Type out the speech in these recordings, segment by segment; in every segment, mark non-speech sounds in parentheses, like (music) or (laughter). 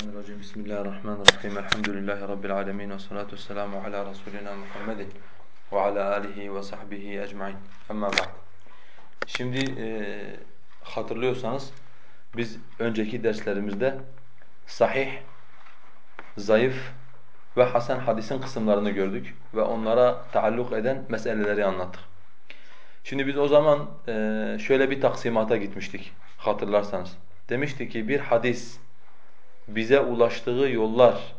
Euzubillahimineşşeytanirracim. Bismillahirrahmanirrahim. Elhamdülillahi Rabbil alemin. Ve salatu vesselamu ala Resulina Muhammedin ve ala alihi ve sahbihi ecmain. Amma ba'd. Şimdi e, hatırlıyorsanız biz önceki derslerimizde sahih, zayıf ve hasen hadisin kısımlarını gördük ve onlara taalluk eden meseleleri anlattık. Şimdi biz o zaman e, şöyle bir taksimata gitmiştik hatırlarsanız. Demişti ki bir hadis bize ulaştığı yollar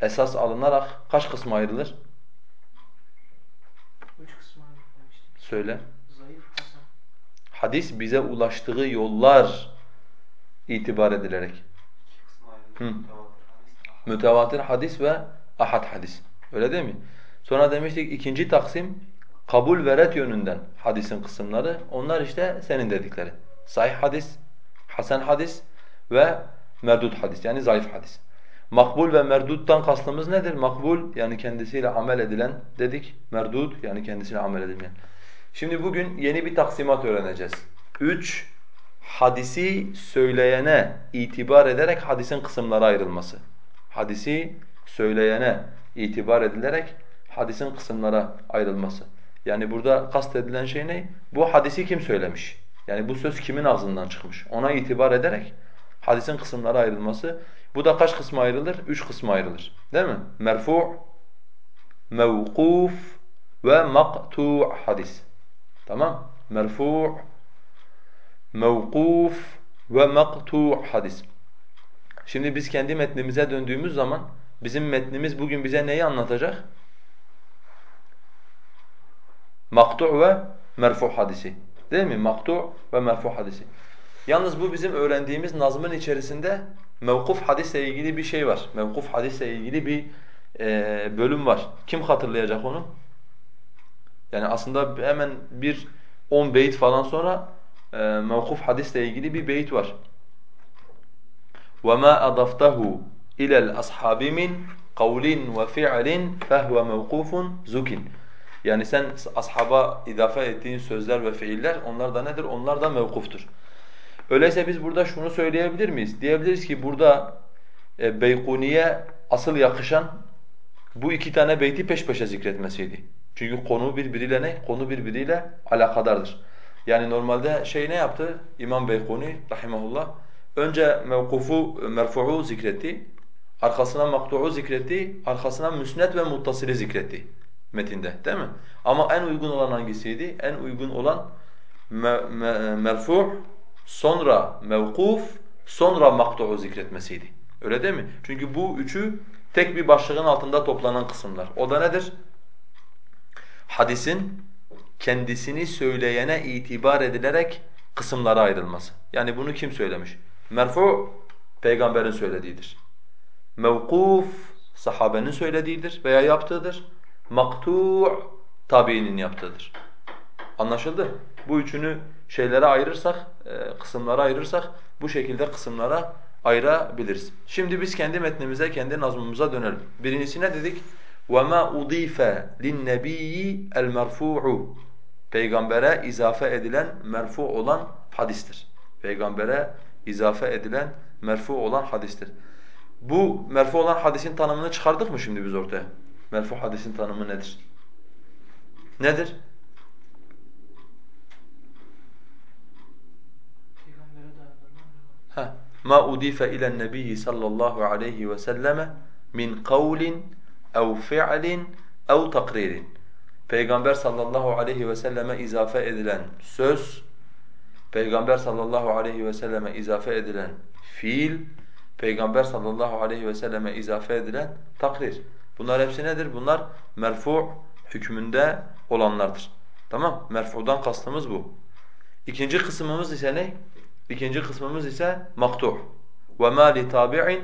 esas alınarak kaç kısma ayrılır? Üç kısma demiştik. Söyle. Zayıf, hasan. Hadis bize ulaştığı yollar itibar edilerek. Hı. Mütevatir hadis ve ahad hadis. Öyle değil mi? Sonra demiştik ikinci taksim kabul ve ret yönünden hadisin kısımları. Onlar işte senin dedikleri. Sahih hadis, hasen hadis ve merdut hadis yani zayıf hadis. Makbul ve merduttan kastımız nedir? Makbul yani kendisiyle amel edilen dedik. Merdut yani kendisiyle amel edilmeyen. Şimdi bugün yeni bir taksimat öğreneceğiz. Üç, hadisi söyleyene itibar ederek hadisin kısımlara ayrılması. Hadisi söyleyene itibar edilerek hadisin kısımlara ayrılması. Yani burada kastedilen şey ne? Bu hadisi kim söylemiş? Yani bu söz kimin ağzından çıkmış? Ona itibar ederek hadisin kısımlara ayrılması. Bu da kaç kısma ayrılır? Üç kısma ayrılır. Değil mi? Merfu', mevkuf ve maktu' hadis. Tamam? Merfu', mevkuf ve maktu' hadis. Şimdi biz kendi metnimize döndüğümüz zaman bizim metnimiz bugün bize neyi anlatacak? Maktu' ve merfu' hadisi. Değil mi? Maktu' ve merfu' hadisi. Yalnız bu bizim öğrendiğimiz nazmın içerisinde mevkuf hadisle ilgili bir şey var. Mevkuf hadisle ilgili bir e, bölüm var. Kim hatırlayacak onu? Yani aslında hemen bir on beyit falan sonra e, mevkuf hadisle ilgili bir beyit var. وَمَا أَضَفْتَهُ إِلَى الْأَصْحَابِ مِنْ قَوْلٍ وَفِعْلٍ فَهُوَ مَوْقُوفٌ زُكٍ Yani sen ashaba idafe ettiğin sözler ve fiiller onlar da nedir? Onlar da mevkuftur. Öyleyse biz burada şunu söyleyebilir miyiz? Diyebiliriz ki burada e, Beykuni'ye asıl yakışan bu iki tane beyti peş peşe zikretmesiydi. Çünkü konu birbiriyle ne? Konu birbiriyle alakadardır. Yani normalde şey ne yaptı? İmam Beykuni rahimahullah önce mevkufu, merfu'u zikretti, arkasına maktu'u zikretti, arkasına müsnet ve muttasili zikretti metinde değil mi? Ama en uygun olan hangisiydi? En uygun olan me, me, merfu' sonra mevkuf, sonra maktu'u zikretmesiydi. Öyle değil mi? Çünkü bu üçü tek bir başlığın altında toplanan kısımlar. O da nedir? Hadisin kendisini söyleyene itibar edilerek kısımlara ayrılması. Yani bunu kim söylemiş? Merfu peygamberin söylediğidir. Mevkuf sahabenin söylediğidir veya yaptığıdır. Maktu' tabiinin yaptığıdır. Anlaşıldı? Bu üçünü şeylere ayırırsak, e, kısımlara ayırırsak bu şekilde kısımlara ayırabiliriz. Şimdi biz kendi metnimize, kendi nazmımıza dönelim. Birincisi ne dedik? وَمَا اُضِيفَ لِلنَّبِيِّ الْمَرْفُوعُ Peygambere izafe edilen merfu olan hadistir. Peygambere izafe edilen merfu olan hadistir. Bu merfu olan hadisin tanımını çıkardık mı şimdi biz ortaya? Merfu hadisin tanımı nedir? Nedir? Ha. Ma udife ilen nebiyyi sallallahu aleyhi ve selleme min kavlin ev fi'lin ev takririn. Peygamber sallallahu aleyhi ve selleme izafe edilen söz, Peygamber sallallahu aleyhi ve selleme izafe edilen fiil, Peygamber sallallahu aleyhi ve selleme izafe edilen takrir. Bunlar hepsi nedir? Bunlar merfu' hükmünde olanlardır. Tamam? Merfu'dan kastımız bu. İkinci kısmımız ise ne? İkinci kısmımız ise maktu'. وَمَا لِتَابِعٍ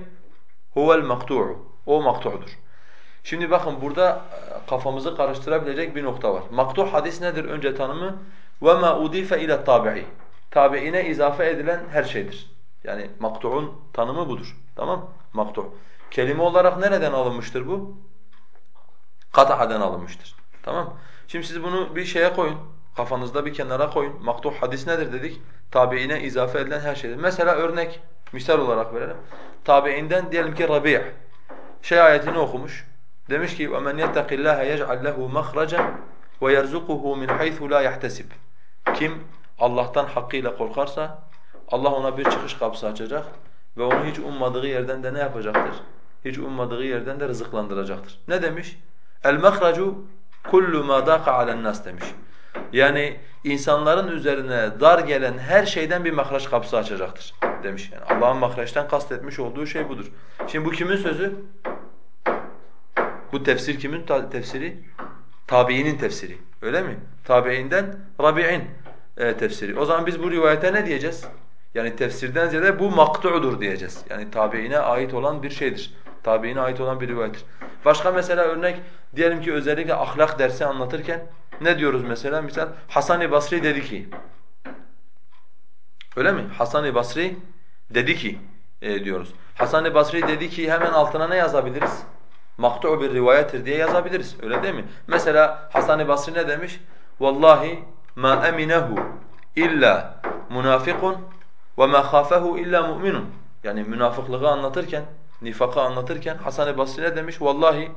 هُوَ الْمَقْتُعُ O maktu'dur. Şimdi bakın burada e, kafamızı karıştırabilecek bir nokta var. Maktu' hadis nedir önce tanımı? وَمَا اُضِيفَ اِلَى التَّابِعِ Tabi'ine izafe edilen her şeydir. Yani maktu'un tanımı budur. Tamam Maktu'. Kelime olarak nereden alınmıştır bu? Kata'den alınmıştır. Tamam Şimdi siz bunu bir şeye koyun. Kafanızda bir kenara koyun. Maktu' hadis nedir dedik? Tabi'ine izafe edilen her şeydir. Mesela örnek Misal olarak verelim. Tabiinden diyelim ki Rabi' şey ayetini okumuş. Demiş ki وَمَنْ يَتَّقِ اللّٰهَ يَجْعَلْ لَهُ مَخْرَجًا وَيَرْزُقُهُ مِنْ حَيْثُ لَا يَحْتَسِبْ Kim Allah'tan hakkıyla korkarsa Allah ona bir çıkış kapısı açacak ve onu hiç ummadığı yerden de ne yapacaktır? Hiç ummadığı yerden de rızıklandıracaktır. Ne demiş? El-mehracu kullu ma daqa alen-nas demiş. Yani insanların üzerine dar gelen her şeyden bir mahraç kapısı açacaktır demiş. Yani Allah'ın mahreçten kastetmiş olduğu şey budur. Şimdi bu kimin sözü? Bu tefsir kimin tefsiri? Tabiinin tefsiri. Öyle mi? Tabiinden Rabi'in e, tefsiri. O zaman biz bu rivayete ne diyeceğiz? Yani tefsirden ziyade bu maktu'dur diyeceğiz. Yani tabiine ait olan bir şeydir. Tabiine ait olan bir rivayettir. Başka mesela örnek diyelim ki özellikle ahlak dersi anlatırken ne diyoruz mesela? Misal Hasan-ı Basri dedi ki Öyle mi? Hasan-ı Basri dedi ki e, diyoruz. Hasan-ı Basri dedi ki hemen altına ne yazabiliriz? Maktu bir rivayettir diye yazabiliriz. Öyle değil mi? Mesela Hasan-ı Basri ne demiş? Vallahi ma eminehu illa munafikun ve ma khafahu illa mu'minun. Yani münafıklığı anlatırken, nifakı anlatırken Hasan-ı Basri ne demiş? Vallahi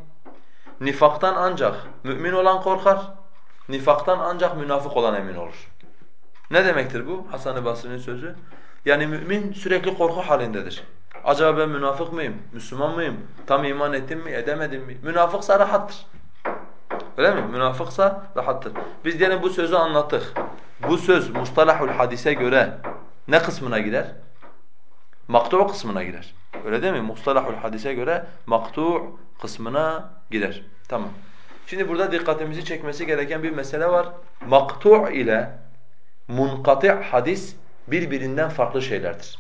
nifaktan ancak mümin olan korkar, nifaktan ancak münafık olan emin olur. Ne demektir bu Hasan-ı Basri'nin sözü? Yani mümin sürekli korku halindedir. Acaba ben münafık mıyım? Müslüman mıyım? Tam iman ettim mi, edemedim mi? Münafıksa rahattır. Öyle mi? Münafıksa rahattır. Biz diyelim bu sözü anlattık. Bu söz mustalahul hadise göre ne kısmına girer? Maktu kısmına girer. Öyle değil mi? Mustalahul hadise göre maktu kısmına girer. Tamam. Şimdi burada dikkatimizi çekmesi gereken bir mesele var. Maktu ile munkati hadis birbirinden farklı şeylerdir.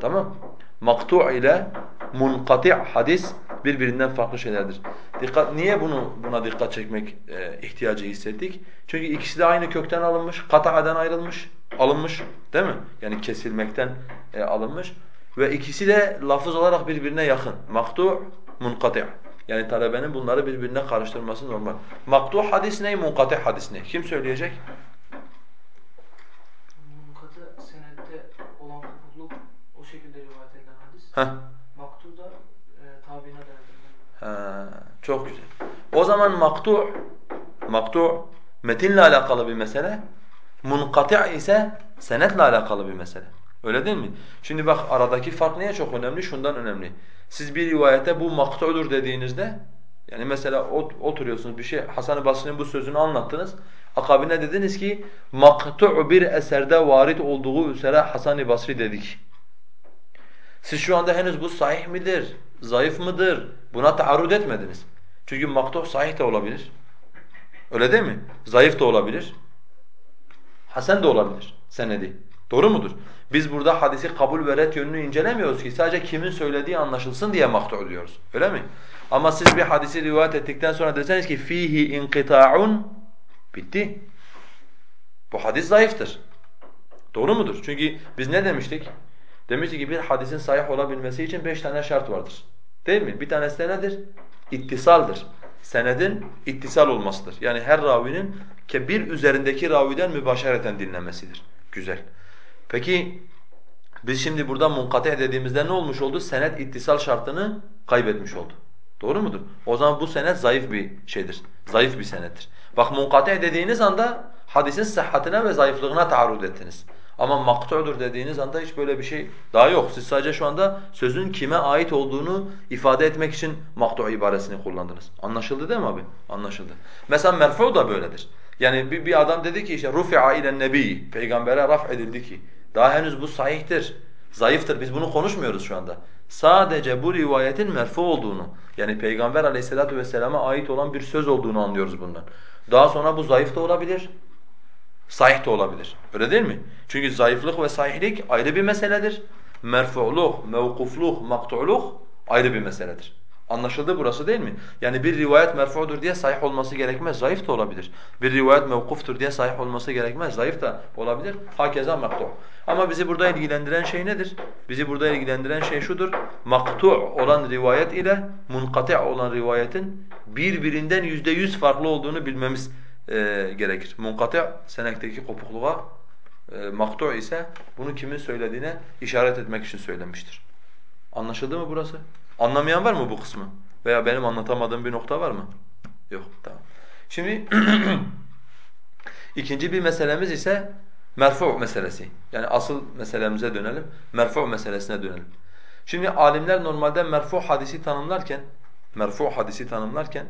Tamam? Maktu ile munkati hadis birbirinden farklı şeylerdir. Dikkat niye bunu buna dikkat çekmek e, ihtiyacı hissettik? Çünkü ikisi de aynı kökten alınmış, kata'den ayrılmış, alınmış, değil mi? Yani kesilmekten e, alınmış ve ikisi de lafız olarak birbirine yakın. Maktu, munkati. Yani talebenin bunları birbirine karıştırması normal. Maktu hadis ne, munkati hadis ne? Kim söyleyecek? Heh. Maktu da e, tabiine Ha, çok güzel. O zaman maktu maktu metinle alakalı bir mesele, munkati ise senetle alakalı bir mesele. Öyle değil mi? Şimdi bak aradaki fark niye çok önemli? Şundan önemli. Siz bir rivayete bu maktu'dur dediğinizde yani mesela ot, oturuyorsunuz bir şey Hasan-ı Basri'nin bu sözünü anlattınız. Akabine dediniz ki maktu bir eserde varit olduğu üzere Hasan-ı Basri dedik. Siz şu anda henüz bu sahih midir, zayıf mıdır buna taarrud etmediniz. Çünkü maktuh sahih de olabilir. Öyle değil mi? Zayıf da olabilir. Hasen de olabilir senedi. Doğru mudur? Biz burada hadisi kabul ve ret yönünü incelemiyoruz ki sadece kimin söylediği anlaşılsın diye maktuh diyoruz. Öyle mi? Ama siz bir hadisi rivayet ettikten sonra deseniz ki fihi inqita'un bitti. Bu hadis zayıftır. Doğru mudur? Çünkü biz ne demiştik? Demişti ki bir hadisin sahih olabilmesi için beş tane şart vardır. Değil mi? Bir tanesi de nedir? İttisaldır. Senedin ittisal olmasıdır. Yani her ravinin bir üzerindeki raviden mübaşereten dinlemesidir. Güzel. Peki biz şimdi burada munkati dediğimizde ne olmuş oldu? Senet ittisal şartını kaybetmiş oldu. Doğru mudur? O zaman bu senet zayıf bir şeydir. Zayıf bir senettir. Bak munkati dediğiniz anda hadisin sıhhatine ve zayıflığına taarruz ettiniz. Ama maktu'dur dediğiniz anda hiç böyle bir şey daha yok. Siz sadece şu anda sözün kime ait olduğunu ifade etmek için maktu' ibaresini kullandınız. Anlaşıldı değil mi abi? Anlaşıldı. Mesela merfu da böyledir. Yani bir, bir adam dedi ki işte rufi'a ile nebi peygambere raf edildi ki daha henüz bu sahihtir. Zayıftır. Biz bunu konuşmuyoruz şu anda. Sadece bu rivayetin merfu olduğunu yani peygamber aleyhissalatu vesselama ait olan bir söz olduğunu anlıyoruz bundan. Daha sonra bu zayıf da olabilir, Sahih de olabilir. Öyle değil mi? Çünkü zayıflık ve sahihlik ayrı bir meseledir. Merfu'luk, mevkufluk, maktu'luk ayrı bir meseledir. Anlaşıldı burası değil mi? Yani bir rivayet merfu'dur diye sahih olması gerekmez, zayıf da olabilir. Bir rivayet mevkuftur diye sahih olması gerekmez, zayıf da olabilir. Hakeza maktu'. Ama bizi burada ilgilendiren şey nedir? Bizi burada ilgilendiren şey şudur. Maktu' olan rivayet ile munkati' olan rivayetin birbirinden yüzde yüz farklı olduğunu bilmemiz e, gerekir. Munkati' senekteki kopukluğa e, maktu ise bunu kimin söylediğine işaret etmek için söylenmiştir. Anlaşıldı mı burası? Anlamayan var mı bu kısmı? Veya benim anlatamadığım bir nokta var mı? Yok, tamam. Şimdi (clears throat) ikinci bir meselemiz ise merfu meselesi. Yani asıl meselemize dönelim. Merfu meselesine dönelim. Şimdi alimler normalde merfu hadisi tanımlarken merfu hadisi tanımlarken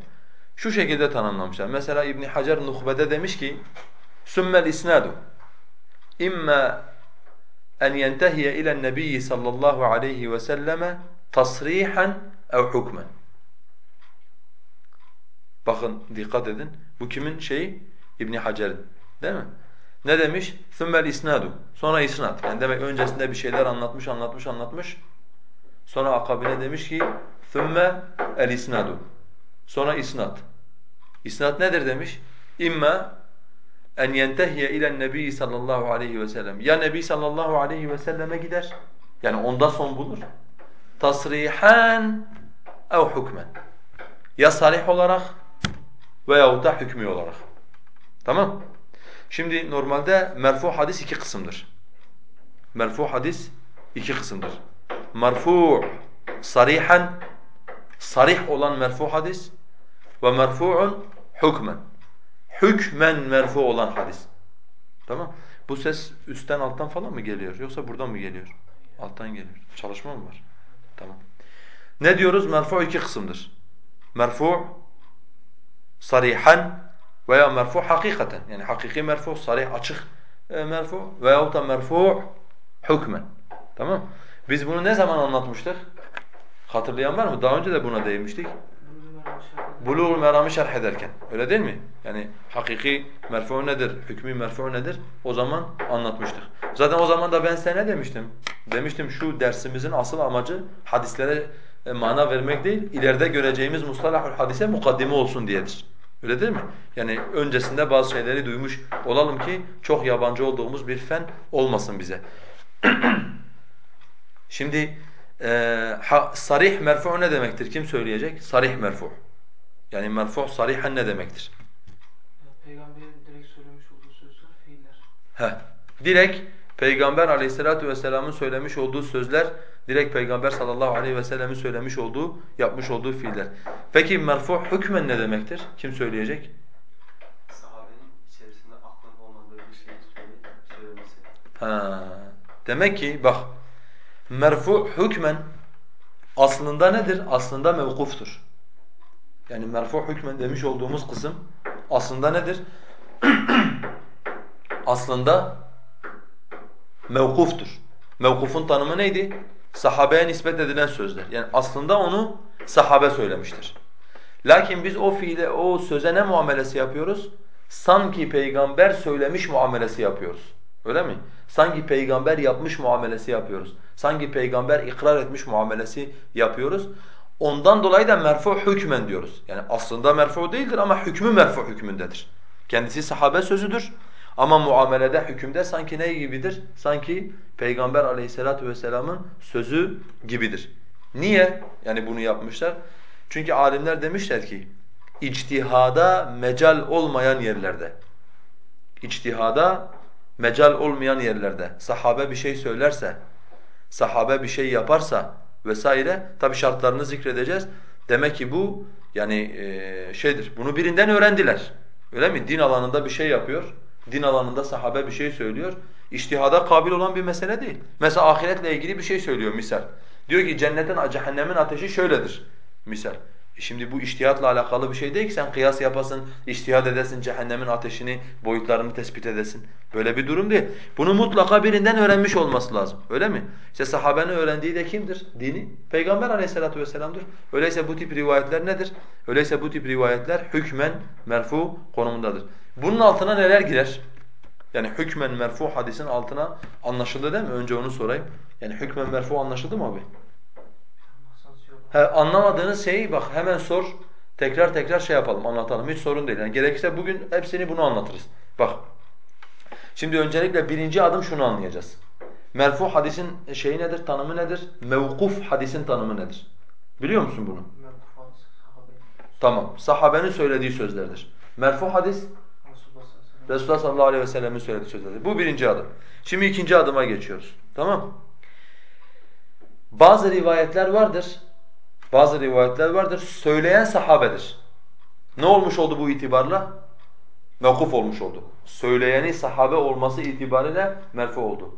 şu şekilde tanımlamışlar. Mesela İbn Hacer Nuhbe'de demiş ki: "Sümmel isnadu imma en yentehiye ile Nebi sallallahu aleyhi ve selleme tasrihan ev hukmen." Bakın dikkat edin. Bu kimin şeyi? İbn Hacer'in. Değil mi? Ne demiş? Sümmel isnadu. Sonra isnad. Yani demek öncesinde bir şeyler anlatmış, anlatmış, anlatmış. Sonra akabine demiş ki ثُمَّ el-isnadu. Sonra isnad. İsnad nedir demiş? İmma en yentehiye ile nebi sallallahu aleyhi ve sellem. Ya nebi sallallahu aleyhi ve selleme gider. Yani onda son bulur. Tasrihan ev hukmen. Ya sarih olarak veyahut da hükmü olarak. Tamam? Şimdi normalde merfu hadis iki kısımdır. Merfu hadis iki kısımdır. Merfu sarihan sarih olan merfu hadis ve merfu'un hukmen. Hükmen merfu olan hadis. Tamam? Bu ses üstten alttan falan mı geliyor yoksa buradan mı geliyor? Alttan geliyor. Çalışma mı var? Tamam. Ne diyoruz? Merfu iki kısımdır. Merfu sarihan veya merfu hakikaten. Yani hakiki merfu, sarih açık e, merfu veyahut da merfu hükmen. Tamam? Biz bunu ne zaman anlatmıştık? Hatırlayan var mı? Daha önce de buna değinmiştik. Buluğul Meram'ı şerh ederken. Öyle değil mi? Yani hakiki merfu nedir, hükmü merfu nedir? O zaman anlatmıştık. Zaten o zaman da ben size ne demiştim? Demiştim şu dersimizin asıl amacı hadislere e, mana vermek değil, ileride göreceğimiz mustalahul hadise mukaddime olsun diyedir. Öyle değil mi? Yani öncesinde bazı şeyleri duymuş olalım ki çok yabancı olduğumuz bir fen olmasın bize. (clears throat) Şimdi e, ha, sarih merfu ne demektir? Kim söyleyecek? Sarih merfu. Yani merfu sarihen ne demektir? Peygamberin direkt söylemiş olduğu sözler, fiiller. Heh. Direkt Peygamber aleyhissalatu vesselamın söylemiş olduğu sözler, direkt Peygamber sallallahu aleyhi ve sellemin söylemiş olduğu, yapmış olduğu fiiller. Peki merfu hükmen ne demektir? Kim söyleyecek? Sahabenin içerisinde aklın olmadığı bir şeyi söylemesi. Ha. Demek ki bak merfu hükmen aslında nedir? Aslında mevkuftur. Yani merfu hükmen demiş olduğumuz kısım aslında nedir? (clears throat) aslında mevkuftur. Mevkufun tanımı neydi? Sahabeye nispet edilen sözler. Yani aslında onu sahabe söylemiştir. Lakin biz o fiile, o söze ne muamelesi yapıyoruz? Sanki peygamber söylemiş muamelesi yapıyoruz. Öyle mi? Sanki peygamber yapmış muamelesi yapıyoruz. Sanki peygamber ikrar etmiş muamelesi yapıyoruz. Ondan dolayı da merfu hükmen diyoruz. Yani aslında merfu değildir ama hükmü merfu hükmündedir. Kendisi sahabe sözüdür. Ama muamelede, hükümde sanki ne gibidir? Sanki Peygamber aleyhissalatu vesselamın sözü gibidir. Niye yani bunu yapmışlar? Çünkü alimler demişler ki, içtihada mecal olmayan yerlerde, içtihada mecal olmayan yerlerde sahabe bir şey söylerse, sahabe bir şey yaparsa vesaire tabi şartlarını zikredeceğiz. Demek ki bu yani e, şeydir. Bunu birinden öğrendiler. Öyle mi? Din alanında bir şey yapıyor. Din alanında sahabe bir şey söylüyor. İçtihada kabil olan bir mesele değil. Mesela ahiretle ilgili bir şey söylüyor misal. Diyor ki cennetin, cehennemin ateşi şöyledir misal. Şimdi bu iştihatla alakalı bir şey değil ki sen kıyas yapasın, iştihat edesin, cehennemin ateşini, boyutlarını tespit edesin. Böyle bir durum değil. Bunu mutlaka birinden öğrenmiş olması lazım. Öyle mi? İşte sahabenin öğrendiği de kimdir? Dini Peygamber aleyhissalatu vesselam'dır. Öyleyse bu tip rivayetler nedir? Öyleyse bu tip rivayetler hükmen merfu konumundadır. Bunun altına neler girer? Yani hükmen merfu hadisin altına anlaşıldı değil mi? Önce onu sorayım. Yani hükmen merfu anlaşıldı mı abi? He, anlamadığınız şeyi bak hemen sor. Tekrar tekrar şey yapalım, anlatalım. Hiç sorun değil. Yani gerekirse bugün hepsini bunu anlatırız. Bak. Şimdi öncelikle birinci adım şunu anlayacağız. Merfu hadisin şeyi nedir, tanımı nedir? Mevkuf hadisin tanımı nedir? Biliyor musun bunu? Tamam. Sahabenin söylediği sözlerdir. Merfu hadis Resulullah sallallahu aleyhi ve sellem'in söylediği sözlerdir. Bu birinci adım. Şimdi ikinci adıma geçiyoruz. Tamam Bazı rivayetler vardır. Bazı rivayetler vardır. Söyleyen sahabedir. Ne olmuş oldu bu itibarla? Mevkuf olmuş oldu. Söyleyeni sahabe olması itibariyle merfu oldu.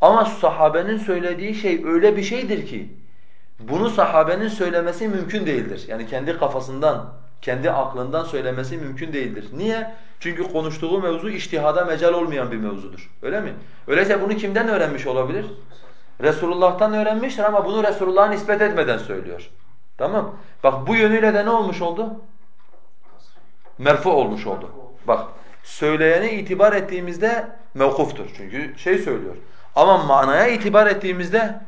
Ama sahabenin söylediği şey öyle bir şeydir ki bunu sahabenin söylemesi mümkün değildir. Yani kendi kafasından, kendi aklından söylemesi mümkün değildir. Niye? Çünkü konuştuğu mevzu iştihada mecal olmayan bir mevzudur. Öyle mi? Öyleyse bunu kimden öğrenmiş olabilir? Resulullah'tan öğrenmiştir ama bunu Resulullah'a nispet etmeden söylüyor. Tamam? Bak bu yönüyle de ne olmuş oldu? Merfu olmuş oldu. Bak söyleyene itibar ettiğimizde mevkuftur. Çünkü şey söylüyor. Ama manaya itibar ettiğimizde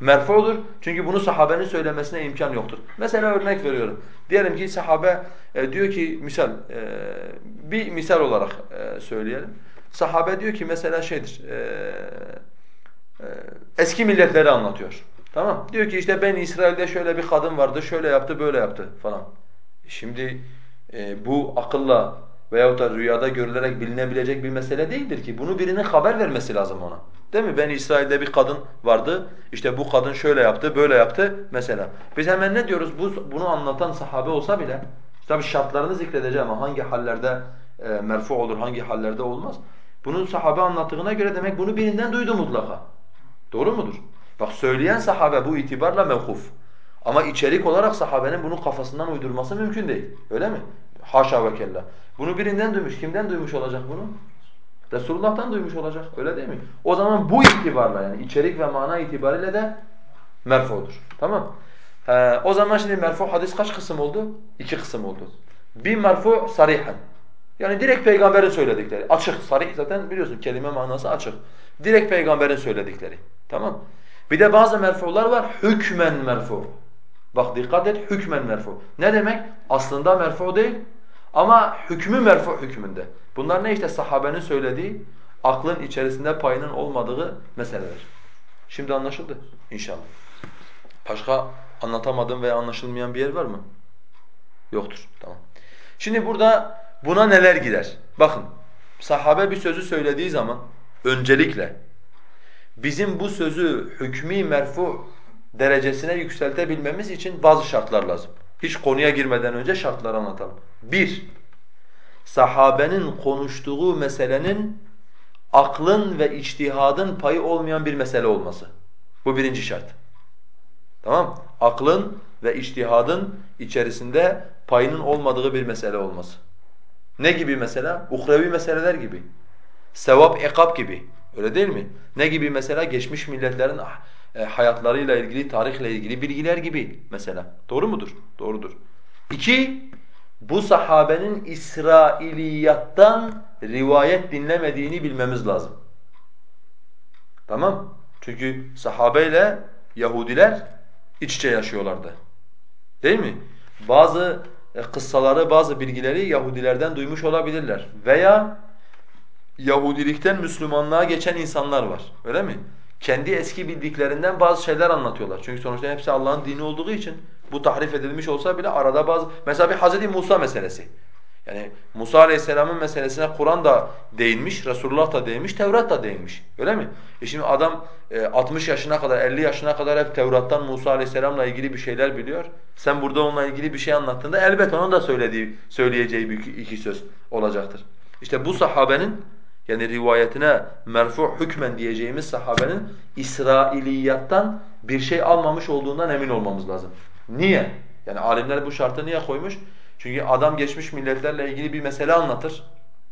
merfu olur. Çünkü bunu sahabenin söylemesine imkan yoktur. Mesela örnek veriyorum. Diyelim ki sahabe e, diyor ki misal e, bir misal olarak e, söyleyelim. Sahabe diyor ki mesela şeydir. E, eski milletleri anlatıyor. Tamam? Diyor ki işte ben İsrail'de şöyle bir kadın vardı, şöyle yaptı, böyle yaptı falan. Şimdi e, bu akılla veyahut da rüyada görülerek bilinebilecek bir mesele değildir ki. Bunu birinin haber vermesi lazım ona. Değil mi? Ben İsrail'de bir kadın vardı. İşte bu kadın şöyle yaptı, böyle yaptı mesela. Biz hemen ne diyoruz? Bu bunu anlatan sahabe olsa bile tabi şartlarını zikredeceğim ama hangi hallerde e, merfu olur, hangi hallerde olmaz. Bunu sahabe anlattığına göre demek bunu birinden duydu mutlaka. Doğru mudur? Bak söyleyen sahabe bu itibarla mevkuf. Ama içerik olarak sahabenin bunu kafasından uydurması mümkün değil. Öyle mi? Haşa ve kella. Bunu birinden duymuş. Kimden duymuş olacak bunu? Resulullah'tan duymuş olacak. Öyle değil mi? O zaman bu itibarla yani içerik ve mana itibariyle de merfudur. Tamam ee, O zaman şimdi merfu hadis kaç kısım oldu? İki kısım oldu. Bir merfu sarihen. Yani direkt peygamberin söyledikleri. Açık, sarih zaten biliyorsun kelime manası açık. Direkt peygamberin söyledikleri. Tamam Bir de bazı merfular var hükmen merfu. Bak dikkat et hükmen merfu. Ne demek? Aslında merfu değil ama hükmü merfu hükmünde. Bunlar ne işte sahabenin söylediği, aklın içerisinde payının olmadığı meseleler. Şimdi anlaşıldı inşallah. Başka anlatamadığım veya anlaşılmayan bir yer var mı? Yoktur. Tamam. Şimdi burada buna neler gider? Bakın sahabe bir sözü söylediği zaman öncelikle bizim bu sözü hükmü merfu derecesine yükseltebilmemiz için bazı şartlar lazım. Hiç konuya girmeden önce şartları anlatalım. Bir, sahabenin konuştuğu meselenin aklın ve içtihadın payı olmayan bir mesele olması. Bu birinci şart. Tamam Aklın ve içtihadın içerisinde payının olmadığı bir mesele olması. Ne gibi mesela? Uhrevi meseleler gibi. Sevap, ekap gibi. Öyle değil mi? Ne gibi mesela? Geçmiş milletlerin e, hayatlarıyla ilgili, tarihle ilgili bilgiler gibi mesela. Doğru mudur? Doğrudur. İki, bu sahabenin İsrailiyattan rivayet dinlemediğini bilmemiz lazım. Tamam? Çünkü sahabeyle Yahudiler iç içe yaşıyorlardı. Değil mi? Bazı kıssaları, bazı bilgileri Yahudilerden duymuş olabilirler. Veya Yahudilikten Müslümanlığa geçen insanlar var. Öyle mi? Kendi eski bildiklerinden bazı şeyler anlatıyorlar. Çünkü sonuçta hepsi Allah'ın dini olduğu için bu tahrif edilmiş olsa bile arada bazı mesela bir Hazreti Musa meselesi. Yani Musa Aleyhisselam'ın meselesine Kur'an da değinmiş, Resulullah da değinmiş, Tevrat da değinmiş. Öyle mi? E şimdi adam 60 e, yaşına kadar, 50 yaşına kadar hep Tevrat'tan Musa Aleyhisselam'la ilgili bir şeyler biliyor. Sen burada onunla ilgili bir şey anlattığında elbet onun da söylediği, söyleyeceği bir iki söz olacaktır. İşte bu sahabenin yani rivayetine merfu hükmen diyeceğimiz sahabenin İsrailiyattan bir şey almamış olduğundan emin olmamız lazım. Niye? Yani alimler bu şartı niye koymuş? Çünkü adam geçmiş milletlerle ilgili bir mesele anlatır.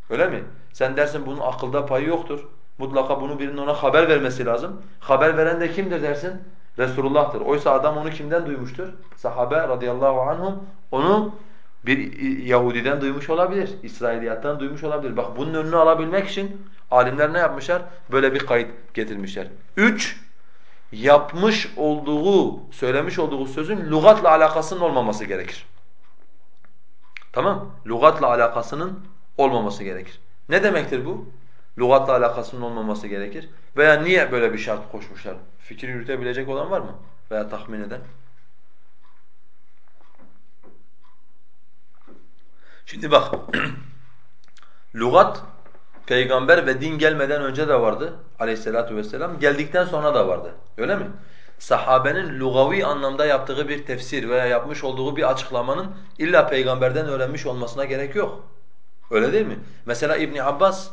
Öyle mi? Sen dersin bunun akılda payı yoktur. Mutlaka bunu birinin ona haber vermesi lazım. Haber veren de kimdir dersin? Resulullah'tır. Oysa adam onu kimden duymuştur? Sahabe radıyallahu anhum onu bir Yahudiden duymuş olabilir, İsrailiyattan duymuş olabilir. Bak bunun önünü alabilmek için alimler ne yapmışlar? Böyle bir kayıt getirmişler. Üç, yapmış olduğu, söylemiş olduğu sözün lügatla alakasının olmaması gerekir. Tamam? Lügatla alakasının olmaması gerekir. Ne demektir bu? Lügatla alakasının olmaması gerekir. Veya niye böyle bir şart koşmuşlar? Fikir yürütebilecek olan var mı? Veya tahmin eden? Şimdi bak, (clears throat) Lugat peygamber ve din gelmeden önce de vardı aleyhissalatu vesselam. Geldikten sonra da vardı. Öyle mi? Sahabenin lugavi anlamda yaptığı bir tefsir veya yapmış olduğu bir açıklamanın illa peygamberden öğrenmiş olmasına gerek yok. Öyle değil mi? Mesela İbn Abbas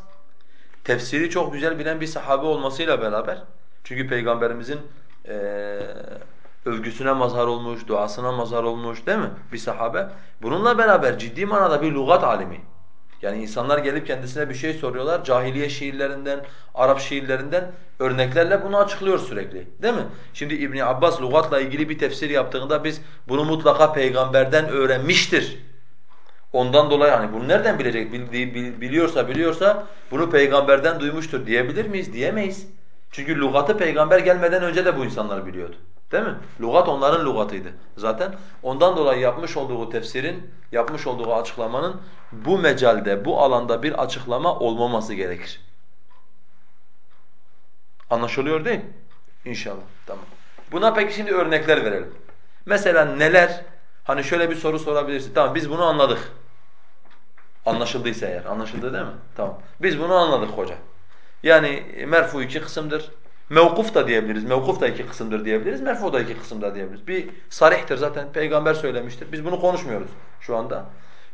tefsiri çok güzel bilen bir sahabe olmasıyla beraber çünkü peygamberimizin eee övgüsüne mazhar olmuş, duasına mazhar olmuş değil mi bir sahabe? Bununla beraber ciddi manada bir lügat alimi. Yani insanlar gelip kendisine bir şey soruyorlar. Cahiliye şiirlerinden, Arap şiirlerinden örneklerle bunu açıklıyor sürekli. Değil mi? Şimdi İbn Abbas lügatla ilgili bir tefsir yaptığında biz bunu mutlaka peygamberden öğrenmiştir. Ondan dolayı hani bunu nereden bilecek? biliyorsa biliyorsa bunu peygamberden duymuştur diyebilir miyiz? Diyemeyiz. Çünkü lügatı peygamber gelmeden önce de bu insanlar biliyordu. Değil mi? Lugat onların lugatıydı zaten. Ondan dolayı yapmış olduğu tefsirin, yapmış olduğu açıklamanın bu mecalde, bu alanda bir açıklama olmaması gerekir. Anlaşılıyor değil mi? İnşallah. Tamam. Buna peki şimdi örnekler verelim. Mesela neler? Hani şöyle bir soru sorabilirsin. Tamam biz bunu anladık. Anlaşıldıysa eğer. Anlaşıldı değil mi? Tamam. Biz bunu anladık hoca. Yani merfu iki kısımdır. Mevkuf da diyebiliriz. Mevkuf da iki kısımdır diyebiliriz. Merfu da iki kısımdır diyebiliriz. Bir sarihtir zaten. Peygamber söylemiştir. Biz bunu konuşmuyoruz şu anda.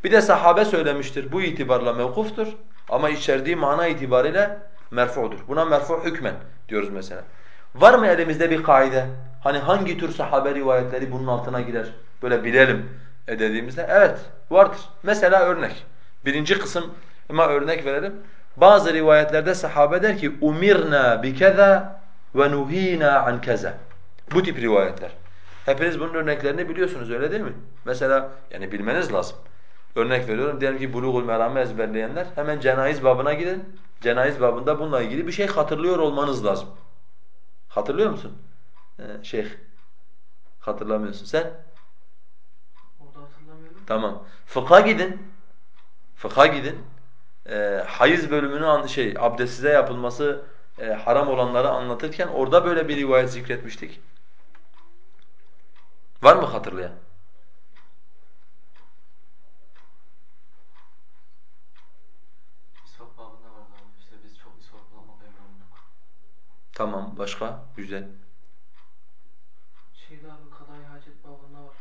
Bir de sahabe söylemiştir. Bu itibarla mevkuftur. Ama içerdiği mana itibariyle merfu'dur. Buna merfu hükmen diyoruz mesela. Var mı elimizde bir kaide? Hani hangi tür sahabe rivayetleri bunun altına girer? Böyle bilelim e dediğimizde evet vardır. Mesela örnek. Birinci kısıma örnek verelim. Bazı rivayetlerde sahabe der ki umirna bikeza ve nuhina an keza. Bu tip rivayetler. Hepiniz bunun örneklerini biliyorsunuz öyle değil mi? Mesela yani bilmeniz lazım. Örnek veriyorum diyelim ki Bulugul Meram'ı ezberleyenler hemen cenayiz babına gidin. Cenayiz babında bununla ilgili bir şey hatırlıyor olmanız lazım. Hatırlıyor musun? Ee, şeyh. Hatırlamıyorsun. Sen? Orada hatırlamıyorum. Tamam. Fıkha gidin. Fıkha gidin. Ee, hayız bölümünü şey abdestsize yapılması e, haram olanları anlatırken orada böyle bir rivayet zikretmiştik. Var mı hatırlayan? Tamam. Başka? Güzel. Şeyde abi kadayı hacet babında var.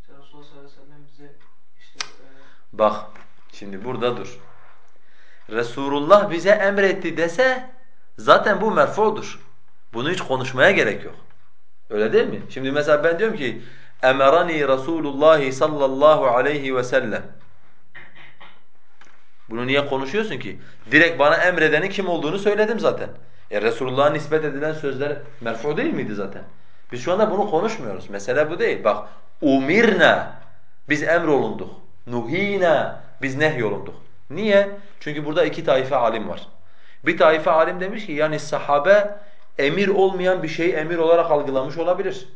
İşte Resulullah sallallahu aleyhi ve sellem bize işte e, Bak. Şimdi burada dur. Resulullah bize emretti dese zaten bu merfudur. Bunu hiç konuşmaya gerek yok. Öyle değil mi? Şimdi mesela ben diyorum ki emerani Resulullah sallallahu aleyhi ve sellem. Bunu niye konuşuyorsun ki? Direkt bana emredenin kim olduğunu söyledim zaten. E Resulullah'a nispet edilen sözler merfu değil miydi zaten? Biz şu anda bunu konuşmuyoruz. Mesele bu değil. Bak umirna biz emrolunduk. Nuhina biz nehyolunduk. Niye? Çünkü burada iki taife alim var. Bir taife alim demiş ki yani sahabe emir olmayan bir şeyi emir olarak algılamış olabilir.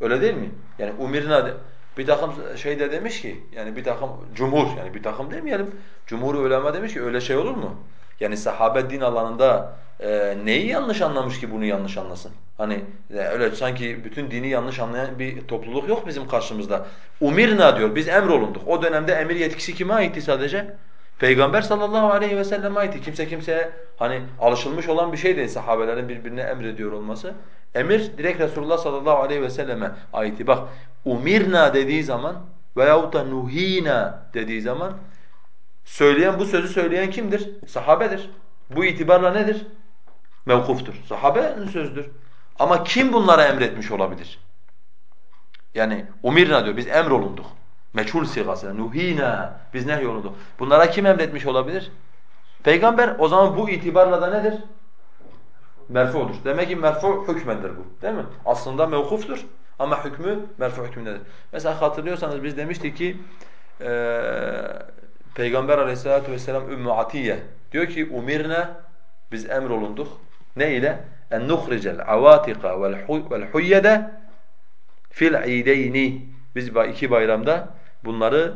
Öyle değil mi? Yani umirna de, bir takım şey de demiş ki yani bir takım cumhur yani bir takım demeyelim. Cumhur ulema demiş ki öyle şey olur mu? Yani sahabe din alanında e, neyi yanlış anlamış ki bunu yanlış anlasın? Hani e, öyle sanki bütün dini yanlış anlayan bir topluluk yok bizim karşımızda. Umirna diyor biz emrolunduk. O dönemde emir yetkisi kime aitti sadece? Peygamber sallallahu aleyhi ve sellem aitti. Kimse kimseye hani alışılmış olan bir şey değil sahabelerin birbirine emrediyor olması. Emir direkt Resulullah sallallahu aleyhi ve selleme aitti. Bak umirna dediği zaman veyahut da nuhina dediği zaman söyleyen bu sözü söyleyen kimdir? Sahabedir. Bu itibarla nedir? Mevkuftur. Sahabenin sözüdür. Ama kim bunlara emretmiş olabilir? Yani umirna diyor biz emrolunduk. Meçhul sigasıyla nuhina biz nehyolunduk. Bunlara kim emretmiş olabilir? Peygamber o zaman bu itibarla da nedir? Merfu'dur. Demek ki merfu hükmendir bu. Değil mi? Aslında mevkuftur ama hükmü merfu hükmündedir. Mesela hatırlıyorsanız biz demiştik ki e, Peygamber aleyhissalatu vesselam Ümmü Atiye diyor ki umirne biz emrolunduk. Ne ile? En nuhricel avatika vel huyyede fil ideyni. Biz iki bayramda bunları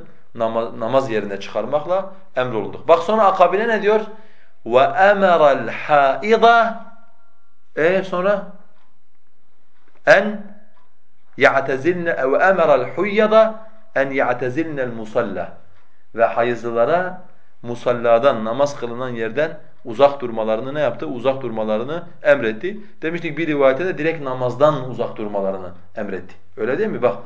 namaz yerine çıkarmakla emrolunduk. Bak sonra akabine ne diyor? Ve emerel haida e sonra en ev emerel huyyada en ya'tezilne'l musalla ve hayızlılara musalladan, namaz kılınan yerden uzak durmalarını ne yaptı? Uzak durmalarını emretti. Demiştik bir rivayete de direkt namazdan uzak durmalarını emretti. Öyle değil mi? Bak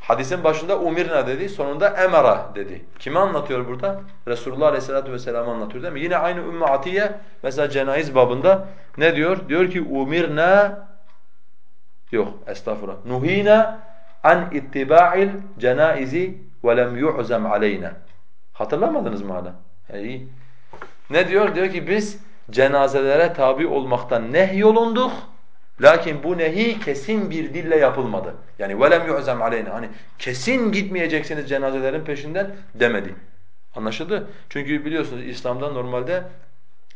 hadisin başında umirna dedi, sonunda emara dedi. Kimi anlatıyor burada? Resulullah Aleyhisselatü Vesselam'ı anlatıyor değil mi? Yine aynı Ümmü Atiye mesela cenayiz babında ne diyor? Diyor ki umirna yok estağfurullah. Nuhina an ittiba'il cenaizi ve lem yu'zam aleyna. Hatırlamadınız mı hala? İyi. Ne diyor? Diyor ki biz cenazelere tabi olmaktan nehyolunduk. Lakin bu nehi kesin bir dille yapılmadı. Yani velem yu'zam aleyna. Hani kesin gitmeyeceksiniz cenazelerin peşinden demedi. Anlaşıldı? Çünkü biliyorsunuz İslam'da normalde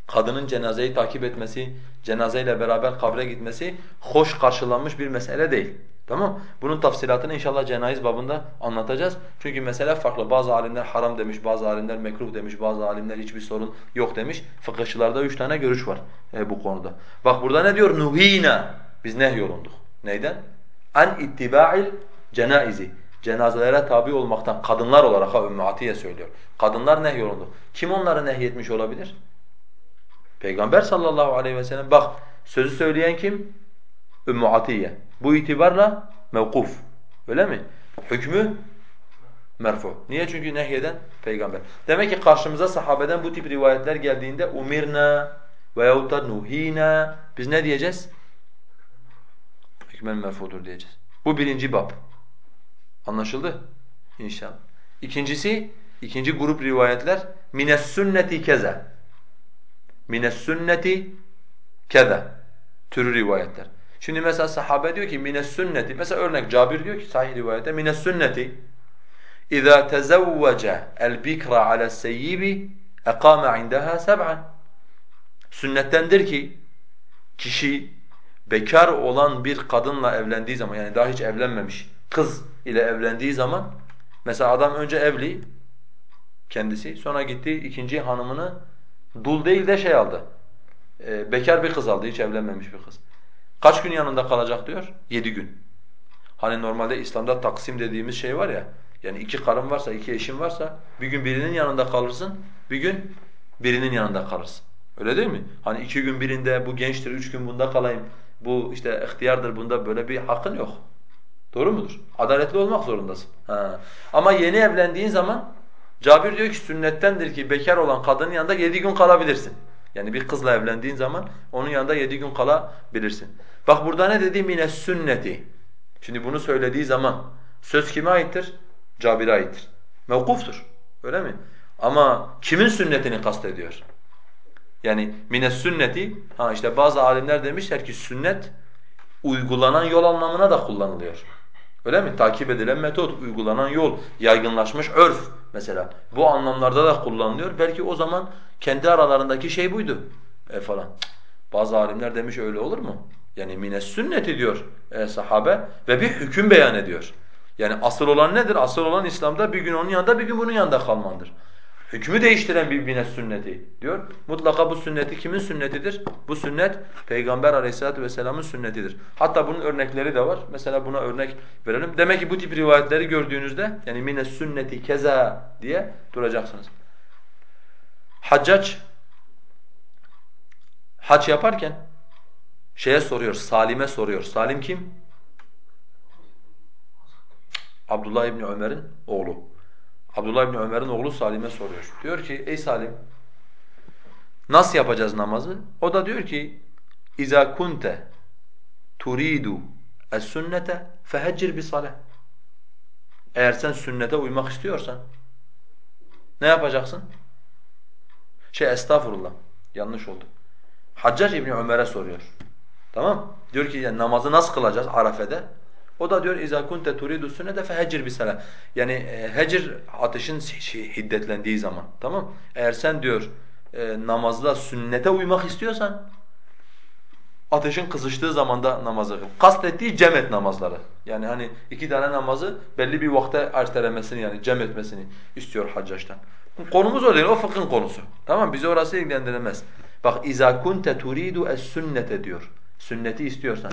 kadının cenazeyi takip etmesi, cenazeyle beraber kabre gitmesi hoş karşılanmış bir mesele değil. Tamam Bunun tafsilatını inşallah cenayiz babında anlatacağız. Çünkü mesele farklı. Bazı alimler haram demiş, bazı alimler mekruh demiş, bazı alimler hiçbir sorun yok demiş. Fıkıhçılarda üç tane görüş var e, bu konuda. Bak burada ne diyor? Nuhina. Biz nehyolunduk. Neyden? An ittiba'il cenaizi. Cenazelere tabi olmaktan kadınlar olarak ha Ümmü Atiye söylüyor. Kadınlar nehyolundu. Kim onları nehyetmiş olabilir? Peygamber sallallahu aleyhi ve sellem. Bak sözü söyleyen kim? Ümmü Atiye. Bu itibarla mevkuf. Öyle mi? Hükmü merfu. Niye? Çünkü nehyeden peygamber. Demek ki karşımıza sahabeden bu tip rivayetler geldiğinde umirna veyahut da nuhina biz ne diyeceğiz? Hükmen merfudur diyeceğiz. Bu birinci bab. Anlaşıldı? İnşallah. İkincisi, ikinci grup rivayetler mines sünneti keza. Mines sünneti keza türü rivayetler. Şimdi mesela sahabe diyor ki mines sünneti. Mesela örnek Cabir diyor ki sahih rivayette mines sünneti tezevvece el bikra ala seyyibi ekame indaha seb'an. Sünnettendir ki kişi bekar olan bir kadınla evlendiği zaman yani daha hiç evlenmemiş kız ile evlendiği zaman mesela adam önce evli kendisi sonra gitti ikinci hanımını dul değil de şey aldı. E, bekar bir kız aldı hiç evlenmemiş bir kız. Kaç gün yanında kalacak diyor? Yedi gün. Hani normalde İslam'da taksim dediğimiz şey var ya, yani iki karın varsa, iki eşin varsa bir gün birinin yanında kalırsın, bir gün birinin yanında kalırsın. Öyle değil mi? Hani iki gün birinde bu gençtir, üç gün bunda kalayım, bu işte ihtiyardır, bunda böyle bir hakkın yok. Doğru mudur? Adaletli olmak zorundasın. Ha. Ama yeni evlendiğin zaman Cabir diyor ki sünnettendir ki bekar olan kadının yanında yedi gün kalabilirsin. Yani bir kızla evlendiğin zaman onun yanında yedi gün kalabilirsin. Bak burada ne dedi? Mine sünneti. Şimdi bunu söylediği zaman söz kime aittir? Cabir'e aittir. Mevkuftur. Öyle mi? Ama kimin sünnetini kastediyor? Yani mine sünneti, ha işte bazı alimler demişler ki sünnet uygulanan yol anlamına da kullanılıyor. Öyle mi? Takip edilen metot, uygulanan yol, yaygınlaşmış örf mesela. Bu anlamlarda da kullanılıyor. Belki o zaman kendi aralarındaki şey buydu e falan. Bazı alimler demiş öyle olur mu? Yani mines sünneti diyor e, sahabe ve bir hüküm beyan ediyor. Yani asıl olan nedir? Asıl olan İslam'da bir gün onun yanında bir gün bunun yanında kalmandır. Hükmü değiştiren bir mines sünneti diyor. Mutlaka bu sünneti kimin sünnetidir? Bu sünnet Peygamber aleyhissalatu vesselamın sünnetidir. Hatta bunun örnekleri de var. Mesela buna örnek verelim. Demek ki bu tip rivayetleri gördüğünüzde yani mines sünneti keza diye duracaksınız. Haccac hac yaparken şeye soruyor, Salim'e soruyor. Salim kim? Abdullah İbni Ömer'in oğlu. Abdullah İbni Ömer'in oğlu Salim'e soruyor. Diyor ki ey Salim nasıl yapacağız namazı? O da diyor ki kunte turidu es-sünnete feheccir bi salah. Eğer sen sünnete uymak istiyorsan ne yapacaksın? Şey estağfurullah. Yanlış oldu. Haccac İbni Ömer'e soruyor. Tamam? Diyor ki yani namazı nasıl kılacağız Arafe'de? O da diyor اِذَا كُنْتَ تُرِيدُ السُنَّةَ فَهَجِّرْ بِسَلَةٍ Yani e, hecir ateşin şey, hiddetlendiği zaman. Tamam? Eğer sen diyor e, namazda sünnete uymak istiyorsan ateşin kızıştığı zamanda namazı kıl. Kastettiği cem et namazları. Yani hani iki tane namazı belli bir vakte ertelemesini yani cem etmesini istiyor haccaçtan. Konumuz o değil, o fıkhın konusu. Tamam Bizi orası ilgilendirmez. Bak اِذَا كُنْتَ تُرِيدُ السُنَّةَ diyor. Sünneti istiyorsan.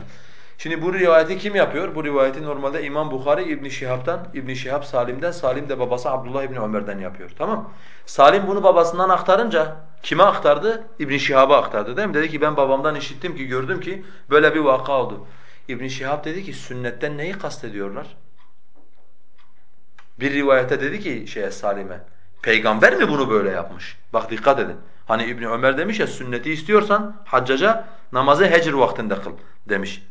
Şimdi bu rivayeti kim yapıyor? Bu rivayeti normalde İmam Bukhari İbn Şihab'dan, İbn Şihab Salim'den, Salim de babası Abdullah İbn Ömer'den yapıyor. Tamam? Salim bunu babasından aktarınca kime aktardı? İbn Şihab'a aktardı değil mi? Dedi ki ben babamdan işittim ki gördüm ki böyle bir vaka oldu. İbn Şihab dedi ki sünnetten neyi kastediyorlar? Bir rivayete dedi ki şeye Salim'e, peygamber mi bunu böyle yapmış? Bak dikkat edin. Hani İbn Ömer demiş ya sünneti istiyorsan haccaca namazı hecr vaktinde kıl demiş.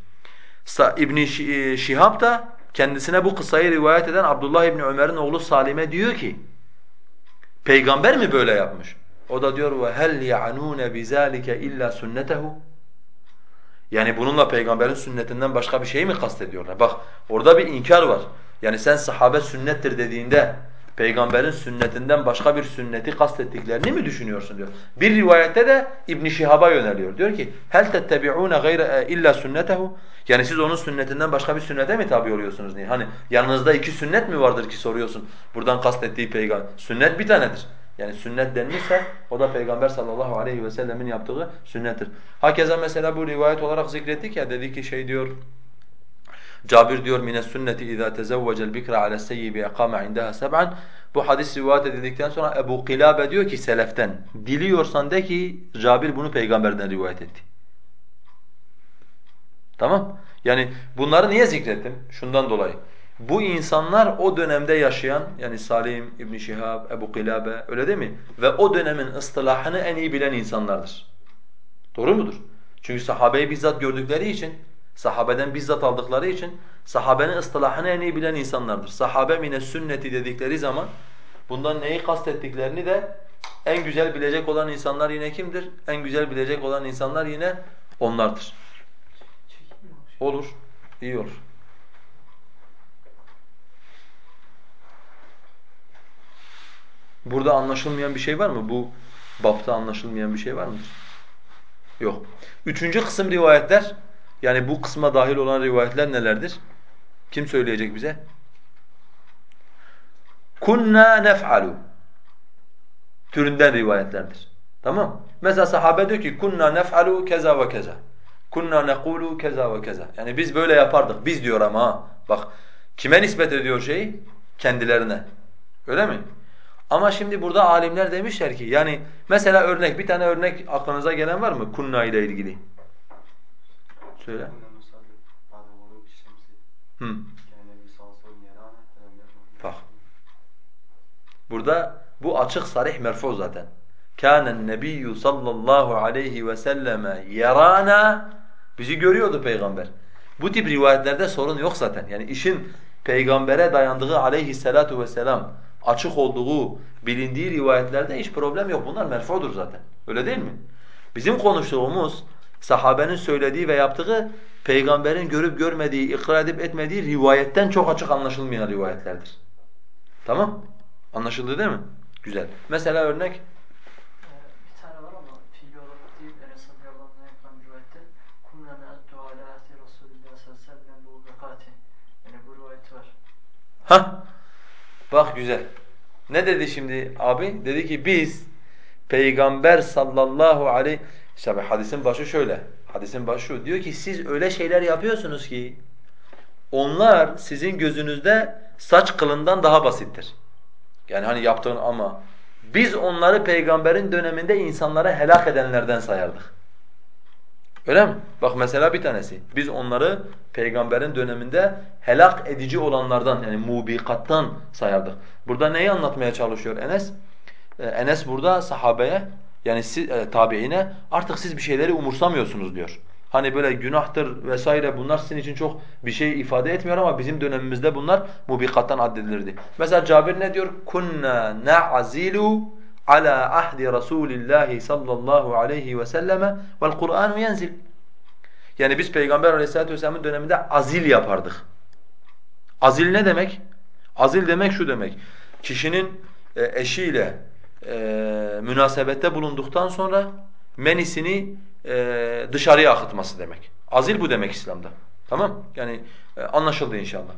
İbn e, Şihab da kendisine bu kıssayı rivayet eden Abdullah İbn Ömer'in oğlu Salim'e diyor ki peygamber mi böyle yapmış? O da diyor ve hel ya'nun bizalike illa sünnetehu yani bununla peygamberin sünnetinden başka bir şey mi kastediyorlar? Bak orada bir inkar var. Yani sen sahabe sünnettir dediğinde peygamberin sünnetinden başka bir sünneti kastettiklerini mi düşünüyorsun diyor. Bir rivayette de İbn Şihab'a yöneliyor. Diyor ki hel tettebi'un gayre illa sünnetehu? Yani siz onun sünnetinden başka bir sünnete mi tabi oluyorsunuz diye. Hani yanınızda iki sünnet mi vardır ki soruyorsun. Buradan kastettiği peygamber. Sünnet bir tanedir. Yani sünnet denmişse o da Peygamber sallallahu aleyhi ve sellemin yaptığı sünnettir. Hakeza mesela bu rivayet olarak zikrettik ya dedi ki şey diyor Cabir diyor mine sünneti iza tezevvecel bikra ala seyyibi ekama indaha seb'an. Bu hadis rivayet edildikten sonra Ebu Kilabe diyor ki seleften diliyorsan de ki Cabir bunu peygamberden rivayet etti. Tamam? Yani bunları niye zikrettim? Şundan dolayı. Bu insanlar o dönemde yaşayan yani Salim, İbn Şihab, Ebu Kilabe öyle değil mi? Ve o dönemin ıstılahını en iyi bilen insanlardır. Doğru mudur? Çünkü sahabeyi bizzat gördükleri için, sahabeden bizzat aldıkları için sahabenin ıstılahını en iyi bilen insanlardır. Sahabe mine sünneti dedikleri zaman bundan neyi kastettiklerini de en güzel bilecek olan insanlar yine kimdir? En güzel bilecek olan insanlar yine onlardır. Olur, iyi olur. Burada anlaşılmayan bir şey var mı? Bu bapta anlaşılmayan bir şey var mıdır? Yok. Üçüncü kısım rivayetler, yani bu kısma dahil olan rivayetler nelerdir? Kim söyleyecek bize? Kunna nef'alu türünden rivayetlerdir. Tamam? Mesela sahabe diyor ki kunna nef'alu keza ve keza. Kunna nekulu keza ve keza. Yani biz böyle yapardık. Biz diyor ama. Bak kime nispet ediyor şeyi? Kendilerine. Öyle mi? Ama şimdi burada alimler demişler ki yani mesela örnek bir tane örnek aklınıza gelen var mı kunna ile ilgili? Söyle. Hı. Bak. Burada bu açık sarih merfu zaten. Kânen nebiyyü sallallahu aleyhi ve selleme yarana bizi görüyordu peygamber. Bu tip rivayetlerde sorun yok zaten. Yani işin peygambere dayandığı aleyhissalatu vesselam açık olduğu bilindiği rivayetlerde hiç problem yok. Bunlar merfudur zaten. Öyle değil mi? Bizim konuştuğumuz sahabenin söylediği ve yaptığı peygamberin görüp görmediği, ikrar edip etmediği rivayetten çok açık anlaşılmayan rivayetlerdir. Tamam? Anlaşıldı değil mi? Güzel. Mesela örnek. Ha, Bak güzel. Ne dedi şimdi abi? Dedi ki biz Peygamber sallallahu aleyhi işte hadisin başı şöyle. Hadisin başı şu. Diyor ki siz öyle şeyler yapıyorsunuz ki onlar sizin gözünüzde saç kılından daha basittir. Yani hani yaptığın ama biz onları peygamberin döneminde insanları helak edenlerden sayardık. Öyle mi? Bak mesela bir tanesi. Biz onları peygamberin döneminde helak edici olanlardan yani mubikattan sayardık. Burada neyi anlatmaya çalışıyor Enes? Ee, Enes burada sahabeye yani siz, e, tabiine artık siz bir şeyleri umursamıyorsunuz diyor. Hani böyle günahtır vesaire bunlar sizin için çok bir şey ifade etmiyor ama bizim dönemimizde bunlar mubikattan addedilirdi. Mesela Cabir ne diyor? Kunna na'zilu ala ahdi Rasulillahi sallallahu aleyhi ve selleme vel Kur'anu yenzil. Yani biz Peygamber aleyhissalatu vesselamın döneminde azil yapardık. Azil ne demek? Azil demek şu demek. Kişinin e, eşiyle e, münasebette bulunduktan sonra menisini e, dışarıya akıtması demek. Azil bu demek İslam'da. Tamam? Yani e, anlaşıldı inşallah.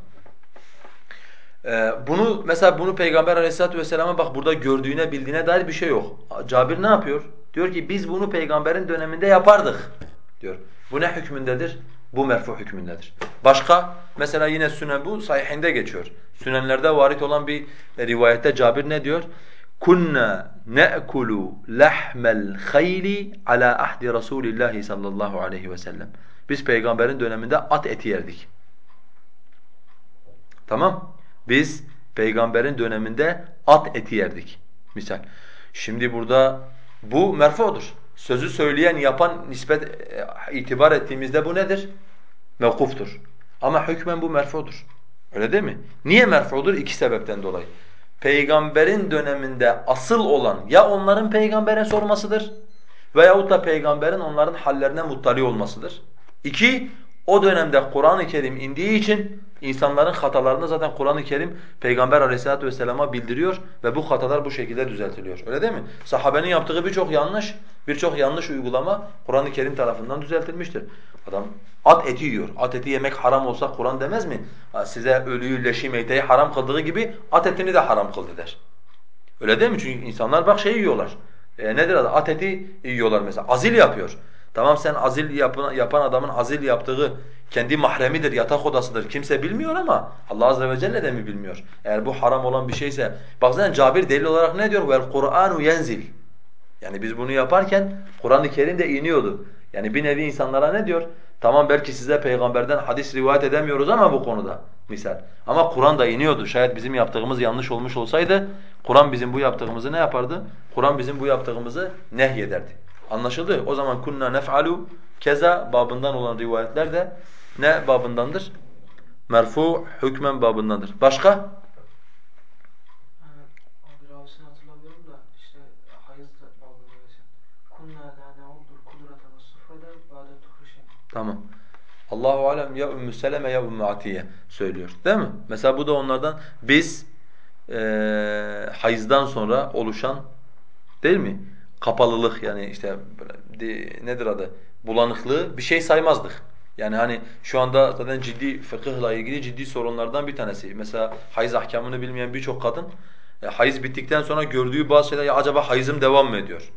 Ee, bunu mesela bunu Peygamber Aleyhisselatü vesselam'a bak burada gördüğüne bildiğine dair bir şey yok. Cabir ne yapıyor? Diyor ki biz bunu peygamberin döneminde yapardık diyor. Bu ne hükmündedir? Bu merfu hükmündedir. Başka mesela yine sünen bu sahihinde geçiyor. Sünenlerde varit olan bir rivayette Cabir ne diyor? Kunna ne'kulu lahmel hayli ala ahdi Rasulillah sallallahu aleyhi ve sellem. Biz peygamberin döneminde at eti yerdik. Tamam? Biz peygamberin döneminde at eti yerdik. Misal. Şimdi burada bu merfudur. Sözü söyleyen, yapan nispet e, itibar ettiğimizde bu nedir? Mevkuftur. Ama hükmen bu merfudur. Öyle değil mi? Niye merfudur? İki sebepten dolayı. Peygamberin döneminde asıl olan ya onların peygambere sormasıdır veyahut da peygamberin onların hallerine muttali olmasıdır. İki, o dönemde Kur'an-ı Kerim indiği için insanların hatalarını zaten Kur'an-ı Kerim Peygamber aleyhissalatu vesselama bildiriyor ve bu hatalar bu şekilde düzeltiliyor. Öyle değil mi? Sahabenin yaptığı birçok yanlış, birçok yanlış uygulama Kur'an-ı Kerim tarafından düzeltilmiştir. Adam at eti yiyor. At eti yemek haram olsa Kur'an demez mi? Size ölüyü, leşi, meyteyi haram kıldığı gibi at etini de haram kıldı der. Öyle değil mi? Çünkü insanlar bak şey yiyorlar. E, nedir adı? At eti yiyorlar mesela. Azil yapıyor. Tamam sen azil yapan, yapan adamın azil yaptığı kendi mahremidir, yatak odasıdır. Kimse bilmiyor ama Allah azze ve celle de mi bilmiyor? Eğer bu haram olan bir şeyse baksana Cabir delil olarak ne diyor? Vel Kur'anu yenzil. Yani biz bunu yaparken Kur'an-ı Kerim de iniyordu. Yani bir nevi insanlara ne diyor? Tamam belki size peygamberden hadis rivayet edemiyoruz ama bu konuda misal. Ama Kur'an da iniyordu. Şayet bizim yaptığımız yanlış olmuş olsaydı Kur'an bizim bu yaptığımızı ne yapardı? Kur'an bizim bu yaptığımızı nehyederdi. Anlaşıldı? O zaman kunna nef'alu keza babından olan rivayetler de ne babındandır? Merfu hükmen babındandır. Başka? Tamam. Allahu alem ya Ümmü Seleme ya Ümmü Atiye söylüyor. Değil mi? Mesela bu da onlardan biz e, hayızdan sonra oluşan değil mi? Kapalılık yani işte böyle, nedir adı? Bulanıklığı bir şey saymazdık. Yani hani şu anda zaten ciddi fıkıhla ilgili ciddi sorunlardan bir tanesi. Mesela hayız ahkamını bilmeyen birçok kadın e, hayız bittikten sonra gördüğü bazı şeyler ya acaba hayızım devam mı ediyor?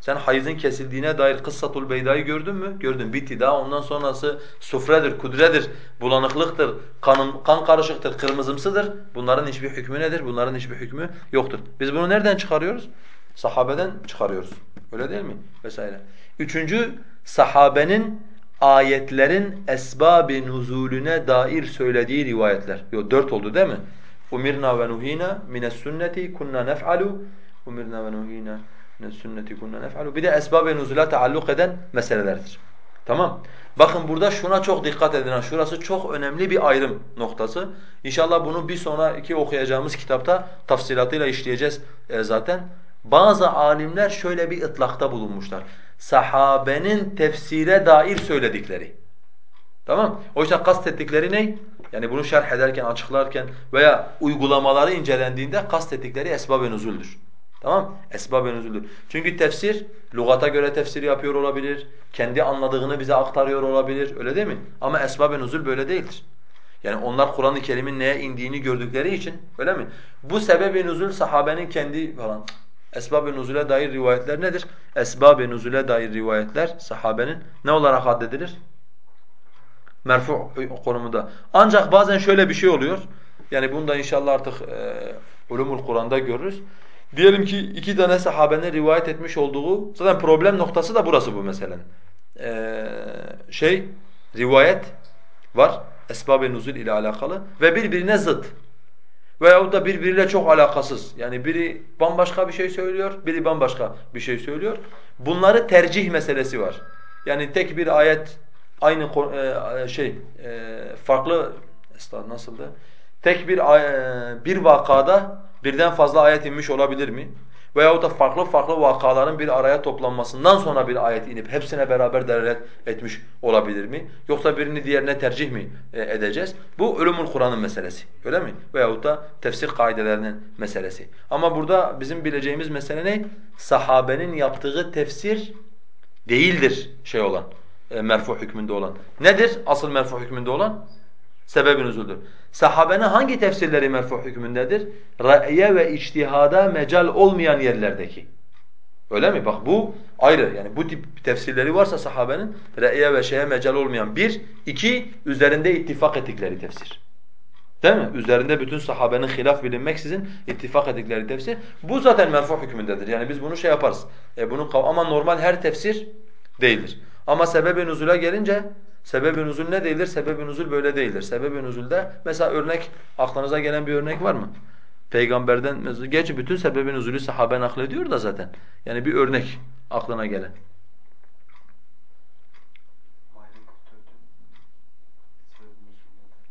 Sen hayızın kesildiğine dair kıssatul beydayı gördün mü? Gördün. Bitti. Daha ondan sonrası sufredir, kudredir, bulanıklıktır, kanın, kan karışıktır, kırmızımsıdır. Bunların hiçbir hükmü nedir? Bunların hiçbir hükmü yoktur. Biz bunu nereden çıkarıyoruz? Sahabeden çıkarıyoruz. Öyle değil mi? Vesaire. Üçüncü, sahabenin ayetlerin esbab-ı nuzulüne dair söylediği rivayetler. Yo dört oldu değil mi? Umirna ve nuhina mines sünneti kunna nef'alu. Umirna ve nuhina mines sünneti kunna nef'alu. Bir de esbab-ı nuzula taalluk eden meselelerdir. Tamam. Bakın burada şuna çok dikkat edin. Şurası çok önemli bir ayrım noktası. İnşallah bunu bir sonraki okuyacağımız kitapta tafsilatıyla işleyeceğiz e, zaten. Bazı alimler şöyle bir ıtlakta bulunmuşlar sahabenin tefsire dair söyledikleri. Tamam? O yüzden kastettikleri ne? Yani bunu şerh ederken, açıklarken veya uygulamaları incelendiğinde kastettikleri esbab-ı nüzuldür. Tamam? Esbab-ı nüzuldür. Çünkü tefsir, lugata göre tefsir yapıyor olabilir, kendi anladığını bize aktarıyor olabilir, öyle değil mi? Ama esbab-ı nüzul böyle değildir. Yani onlar Kur'an-ı Kerim'in neye indiğini gördükleri için, öyle mi? Bu sebebi nüzul sahabenin kendi falan Esbab-ı nuzule dair rivayetler nedir? Esbab-ı nuzule dair rivayetler sahabenin ne olarak addedilir? Merfu konumunda. Ancak bazen şöyle bir şey oluyor. Yani bunu da inşallah artık e, Ulumul Kur'an'da görürüz. Diyelim ki iki tane sahabenin rivayet etmiş olduğu, zaten problem noktası da burası bu meselenin. Ee, şey, rivayet var, esbab-ı nuzul ile alakalı ve birbirine zıt. Veyahut da birbiriyle çok alakasız. Yani biri bambaşka bir şey söylüyor, biri bambaşka bir şey söylüyor. Bunları tercih meselesi var. Yani tek bir ayet aynı e, şey e, farklı nasıldı? Tek bir e, bir vakada birden fazla ayet inmiş olabilir mi? Veyahut da farklı farklı vakaların bir araya toplanmasından sonra bir ayet inip hepsine beraber delalet etmiş olabilir mi? Yoksa birini diğerine tercih mi e, edeceğiz? Bu ölümül Kur'an'ın meselesi. Öyle mi? Veyahut da tefsir kaidelerinin meselesi. Ama burada bizim bileceğimiz mesele ne? Sahabenin yaptığı tefsir değildir şey olan, e, merfu hükmünde olan. Nedir asıl merfu hükmünde olan? Sebebi nüzuldür. Sahabenin hangi tefsirleri merfu hükmündedir? Ra'ye ve içtihada mecal olmayan yerlerdeki. Öyle mi? Bak bu ayrı. Yani bu tip tefsirleri varsa sahabenin re'ye ve şeye mecal olmayan bir, iki üzerinde ittifak ettikleri tefsir. Değil mi? Üzerinde bütün sahabenin hilaf bilinmeksizin ittifak ettikleri tefsir. Bu zaten merfu hükmündedir. Yani biz bunu şey yaparız. E bunu ama normal her tefsir değildir. Ama sebeb-i nuzula gelince sebeb-i nuzul ne değildir? Sebeb-i nuzul böyle değildir. Sebeb-i nuzulde mesela örnek aklınıza gelen bir örnek var mı? Peygamberden geç bütün sebebi nuzulü sahabe naklediyor da zaten. Yani bir örnek aklına gelen.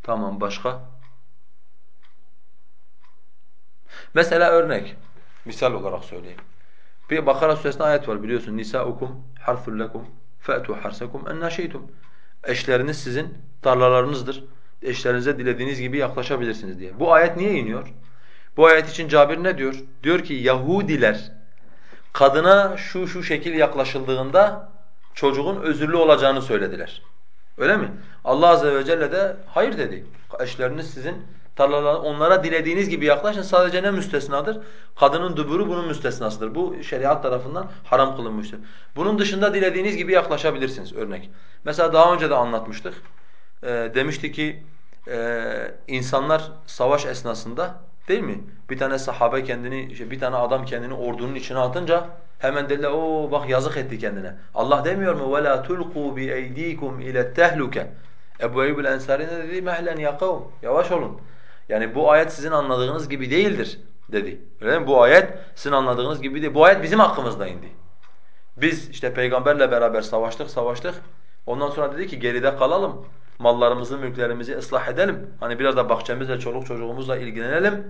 Tamam başka? Mesela örnek. Misal olarak söyleyeyim. Bir Bakara suresinde ayet var biliyorsun. Nisaukum harfun lekum fe'tu harsakum en şeytum. Eşleriniz sizin tarlalarınızdır. Eşlerinize dilediğiniz gibi yaklaşabilirsiniz diye. Bu ayet niye iniyor? Bu ayet için Cabir ne diyor? Diyor ki Yahudiler kadına şu şu şekil yaklaşıldığında çocuğun özürlü olacağını söylediler. Öyle mi? Allah azze ve celle de hayır dedi. Eşleriniz sizin tarlalar onlara dilediğiniz gibi yaklaşın. Sadece ne müstesnadır? Kadının duburu bunun müstesnasıdır. Bu şeriat tarafından haram kılınmıştır. Bunun dışında dilediğiniz gibi yaklaşabilirsiniz örnek. Mesela daha önce de anlatmıştık. Ee, demişti ki e, insanlar savaş esnasında Değil mi? Bir tane sahabe kendini, işte bir tane adam kendini ordunun içine atınca hemen dediler o bak yazık etti kendine. Allah demiyor mu وَلَا تُلْقُوا بِاَيْد۪يكُمْ اِلَى التَّهْلُكَ Ebu Eyyub el-Ensari ne dedi? مَهْلًا يَقَوْمْ Yavaş olun. Yani bu ayet sizin anladığınız gibi değildir dedi. Öyle mi? Bu ayet sizin anladığınız gibi değil. Bu ayet bizim hakkımızda indi. Biz işte peygamberle beraber savaştık, savaştık. Ondan sonra dedi ki geride kalalım mallarımızı, mülklerimizi ıslah edelim. Hani biraz da bahçemizle, çoluk çocuğumuzla ilgilenelim.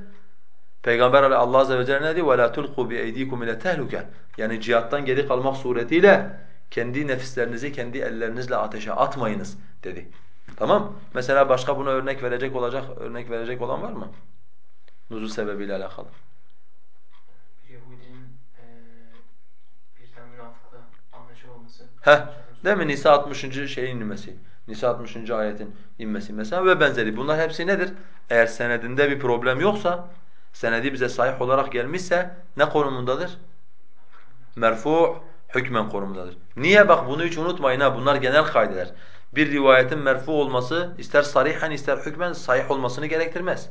Peygamber Allah azze ve celle ne diyor? وَلَا تُلْقُوا بِاَيْد۪يكُمْ اِلَى تَهْلُكَ Yani cihattan geri kalmak suretiyle kendi nefislerinizi kendi ellerinizle ateşe atmayınız dedi. Tamam? Mesela başka buna örnek verecek olacak, örnek verecek olan var mı? Nuzul sebebiyle alakalı. E. Heh, değil mi? Nisa 60. şeyin inmesi. Nisa 60. ayetin inmesi mesela ve benzeri. Bunlar hepsi nedir? Eğer senedinde bir problem yoksa, senedi bize sahih olarak gelmişse ne konumundadır? Merfu' hükmen konumundadır. Niye? Bak bunu hiç unutmayın ha. Bunlar genel kaideler. Bir rivayetin merfu olması ister sarihen ister hükmen sahih olmasını gerektirmez.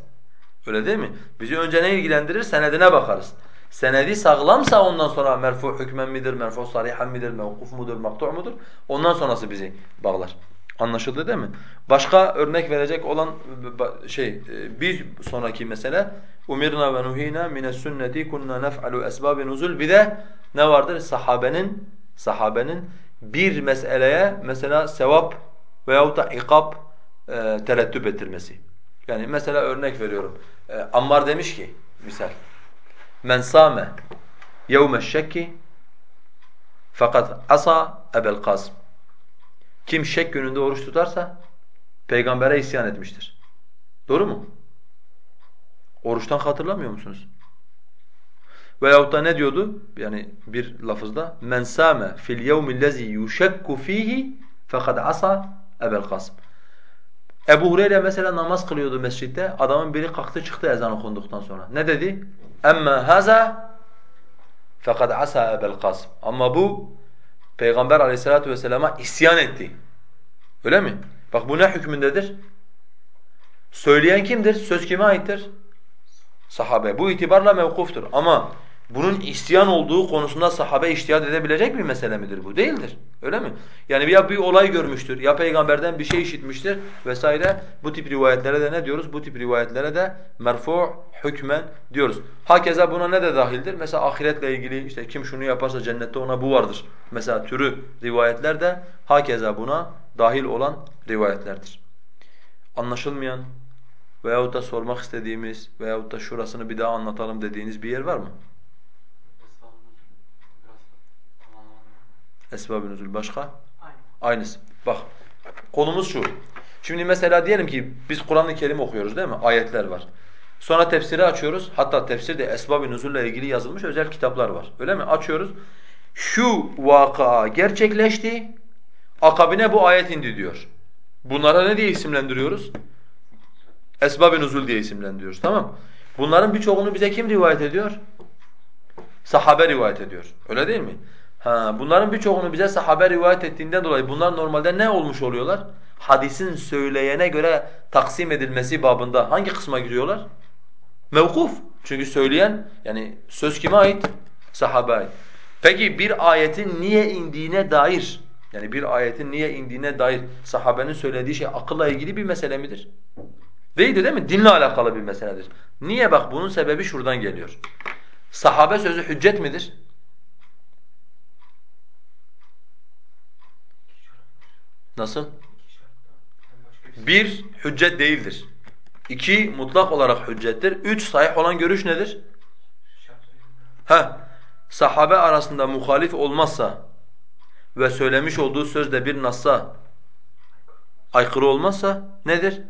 Öyle değil mi? Bizi önce ne ilgilendirir? Senedine bakarız. Senedi sağlamsa ondan sonra merfu hükmen midir, merfu sarihen midir, mevkuf mudur, maktu' mudur? Ondan sonrası bizi bağlar. Anlaşıldı değil mi? Başka örnek verecek olan şey e, bir sonraki mesele umirna ve nuhina mine sünneti kunna nef'alu esbab nuzul bir de ne vardır? Sahabenin sahabenin bir meseleye mesela sevap veyahut da ikab e, terettüp ettirmesi. Yani mesela örnek veriyorum. E, Ammar demiş ki misal men same yevmeş şekki fakat asa ebel kasım kim şek gününde oruç tutarsa peygambere isyan etmiştir. Doğru mu? Oruçtan hatırlamıyor musunuz? Veyahut da ne diyordu? Yani bir lafızda men same fil yevmillezî yuşekku fihi fekad asa ebel kasm. Ebu Hureyre mesela namaz kılıyordu mescitte. Adamın biri kalktı çıktı ezan okunduktan sonra. Ne dedi? Emme haza fekad asa ebel kasm. Ama bu Peygamber aleyhissalatu vesselama isyan etti. Öyle mi? Bak bu ne hükmündedir? Söyleyen kimdir? Söz kime aittir? Sahabe. Bu itibarla mevkuftur. Ama bunun isyan olduğu konusunda sahabe iştihad edebilecek bir mesele midir bu? Değildir. Öyle mi? Yani ya bir olay görmüştür, ya peygamberden bir şey işitmiştir vesaire. Bu tip rivayetlere de ne diyoruz? Bu tip rivayetlere de merfu' hükmen diyoruz. Hakeza buna ne de dahildir? Mesela ahiretle ilgili işte kim şunu yaparsa cennette ona bu vardır. Mesela türü rivayetler de hakeza buna dahil olan rivayetlerdir. Anlaşılmayan veyahut da sormak istediğimiz veyahut da şurasını bir daha anlatalım dediğiniz bir yer var mı? Esbab-ı nüzul başka? Aynı. Aynısı. Bak konumuz şu. Şimdi mesela diyelim ki biz Kur'an-ı Kerim okuyoruz değil mi? Ayetler var. Sonra tefsiri açıyoruz. Hatta tefsirde esbab-ı nüzulle ilgili yazılmış özel kitaplar var. Öyle mi? Açıyoruz. Şu vaka gerçekleşti. Akabine bu ayet indi diyor. Bunlara ne diye isimlendiriyoruz? Esbab-ı nuzul diye isimlendiriyoruz. Tamam Bunların birçoğunu bize kim rivayet ediyor? Sahabe rivayet ediyor. Öyle değil mi? Ha, bunların birçoğunu bize sahabe rivayet ettiğinden dolayı bunlar normalde ne olmuş oluyorlar? Hadisin söyleyene göre taksim edilmesi babında hangi kısma giriyorlar? Mevkuf. Çünkü söyleyen yani söz kime ait? Sahabe ait. Peki bir ayetin niye indiğine dair yani bir ayetin niye indiğine dair sahabenin söylediği şey akılla ilgili bir mesele midir? Değildir değil mi? Dinle alakalı bir meseledir. Niye bak bunun sebebi şuradan geliyor. Sahabe sözü hüccet midir? Nasıl? Bir, hüccet değildir. İki, mutlak olarak hüccettir. Üç, sahih olan görüş nedir? Ha, sahabe arasında muhalif olmazsa ve söylemiş olduğu söz de bir nassa aykırı olmazsa nedir?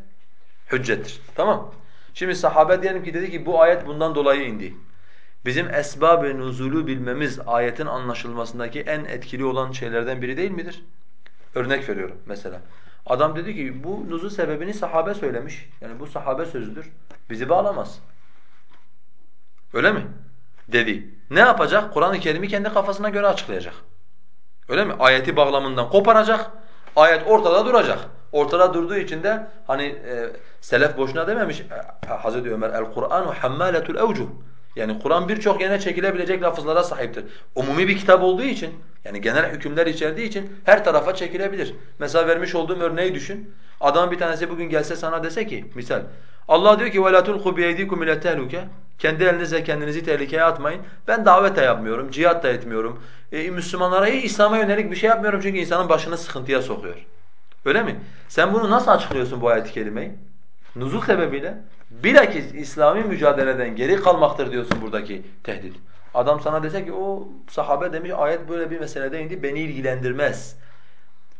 Hüccettir. Tamam. Şimdi sahabe diyelim ki dedi ki bu ayet bundan dolayı indi. Bizim esbab-ı nuzulü bilmemiz ayetin anlaşılmasındaki en etkili olan şeylerden biri değil midir? Örnek veriyorum mesela. Adam dedi ki bu nuzul sebebini sahabe söylemiş. Yani bu sahabe sözüdür. Bizi bağlamaz. Öyle mi? Dedi. Ne yapacak? Kur'an-ı Kerim'i kendi kafasına göre açıklayacak. Öyle mi? Ayeti bağlamından koparacak. Ayet ortada duracak. Ortada durduğu için de hani e, selef boşuna dememiş e, Hazreti Ömer el-Kur'anu hammaletul evcuh. Yani Kur'an birçok yine çekilebilecek lafızlara sahiptir. Umumi bir kitap olduğu için yani genel hükümler içerdiği için her tarafa çekilebilir. Mesela vermiş olduğum örneği düşün. Adam bir tanesi bugün gelse sana dese ki misal Allah diyor ki وَلَا تُلْقُوا بِيَيْدِيكُمْ اِلَى التَّهْلُكَ Kendi elinizle kendinizi tehlikeye atmayın. Ben davet de yapmıyorum, cihat da etmiyorum. E, Müslümanlara hiç İslam'a yönelik bir şey yapmıyorum çünkü insanın başını sıkıntıya sokuyor. Öyle mi? Sen bunu nasıl açıklıyorsun bu ayet-i kerimeyi? Nuzul sebebiyle. Bilakis İslami mücadeleden geri kalmaktır diyorsun buradaki tehdit. Adam sana dese ki o sahabe demiş ayet böyle bir meselede indi beni ilgilendirmez.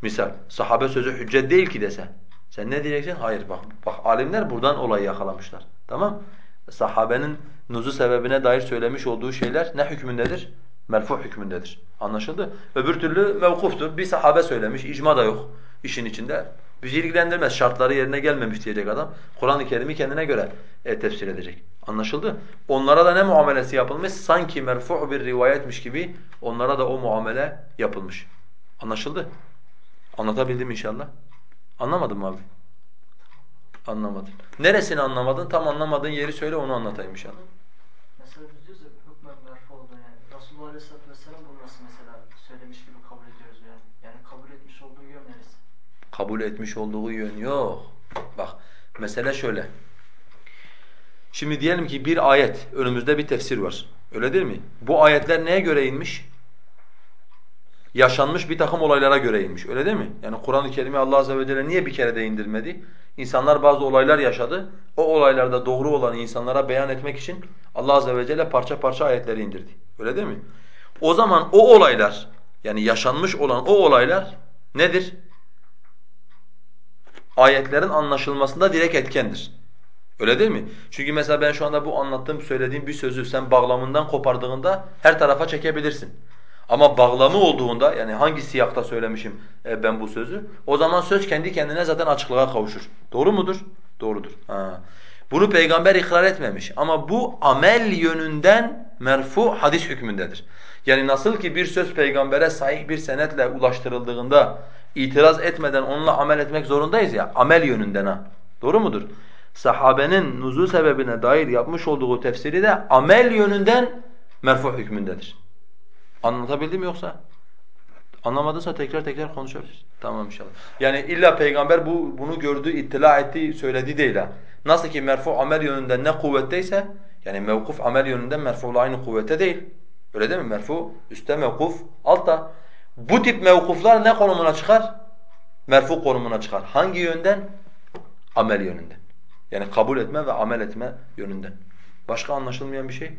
Misal sahabe sözü hüccet değil ki dese. Sen ne diyeceksin? Hayır bak bak alimler buradan olayı yakalamışlar. Tamam? Sahabenin nuzu sebebine dair söylemiş olduğu şeyler ne hükmündedir? Merfu hükmündedir. Anlaşıldı? Öbür türlü mevkuftur. Bir sahabe söylemiş, icma da yok işin içinde. Bizi ilgilendirmez. Şartları yerine gelmemiş diyecek adam. Kur'an-ı Kerim'i kendine göre e, tefsir edecek. Anlaşıldı? Onlara da ne muamelesi yapılmış? Sanki merfu' bir rivayetmiş gibi onlara da o muamele yapılmış. Anlaşıldı? Anlatabildim inşallah. Anlamadın mı abi? Anlamadım. Neresini anlamadın? Tam anlamadığın yeri söyle onu anlatayım inşallah. Mesela biz diyoruz ya hükmen merfu oldu yani. Resulullah Aleyhisselatü Vesselam bunu nasıl mesela söylemiş gibi kabul ediyoruz yani. Yani kabul etmiş olduğu yön neresi? Kabul etmiş olduğu yön yok. Bak mesele şöyle. Şimdi diyelim ki bir ayet, önümüzde bir tefsir var. Öyle değil mi? Bu ayetler neye göre inmiş? Yaşanmış bir takım olaylara göre inmiş. Öyle değil mi? Yani Kur'an-ı Kerim'i Allah azze ve celle niye bir kere de indirmedi? İnsanlar bazı olaylar yaşadı. O olaylarda doğru olan insanlara beyan etmek için Allah azze ve celle parça parça ayetleri indirdi. Öyle değil mi? O zaman o olaylar yani yaşanmış olan o olaylar nedir? Ayetlerin anlaşılmasında direkt etkendir. Öyle değil mi? Çünkü mesela ben şu anda bu anlattığım, söylediğim bir sözü sen bağlamından kopardığında her tarafa çekebilirsin. Ama bağlamı olduğunda yani hangi siyakta söylemişim e, ben bu sözü o zaman söz kendi kendine zaten açıklığa kavuşur. Doğru mudur? Doğrudur. Ha. Bunu peygamber ikrar etmemiş ama bu amel yönünden merfu hadis hükmündedir. Yani nasıl ki bir söz peygambere sahih bir senetle ulaştırıldığında itiraz etmeden onunla amel etmek zorundayız ya amel yönünden ha. Doğru mudur? Sahabenin nuzul sebebine dair yapmış olduğu tefsiri de amel yönünden merfu hükmündedir. Anlatabildim yoksa? Anlamadıysa tekrar tekrar konuşabiliriz. Tamam inşallah. Yani illa peygamber bu bunu gördü, ittila etti, söyledi değil ha. Nasıl ki merfu amel yönünden ne kuvvetteyse yani mevkuf amel yönünden merfu'la aynı kuvvete değil. Öyle değil mi? Merfu üstte mevkuf altta. Bu tip mevkuflar ne konumuna çıkar? Merfu konumuna çıkar. Hangi yönden? Amel yönünden. Yani kabul etme ve amel etme yönünden. Başka anlaşılmayan bir şey?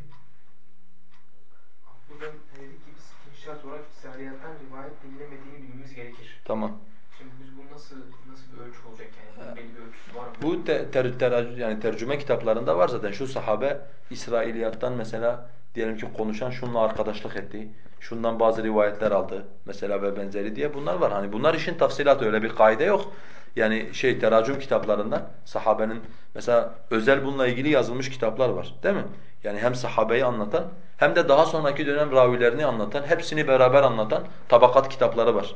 Burada dedik ki biz ikinci şart olarak İsrailiyattan rivayet dinlemediğini bilmemiz gerekir. Tamam. Şimdi biz bu nasıl nasıl bir ölçü olacak yani? Belli bir ölçüsü var mı? Bu te, ter, ter, yani tercüme kitaplarında var zaten. Şu sahabe İsrailiyattan mesela diyelim ki konuşan şununla arkadaşlık etti. Şundan bazı rivayetler aldı mesela ve benzeri diye bunlar var. Hani bunlar işin tafsilatı öyle bir kaide yok. Yani şey teracüm kitaplarından sahabenin mesela özel bununla ilgili yazılmış kitaplar var değil mi? Yani hem sahabeyi anlatan hem de daha sonraki dönem ravilerini anlatan, hepsini beraber anlatan tabakat kitapları var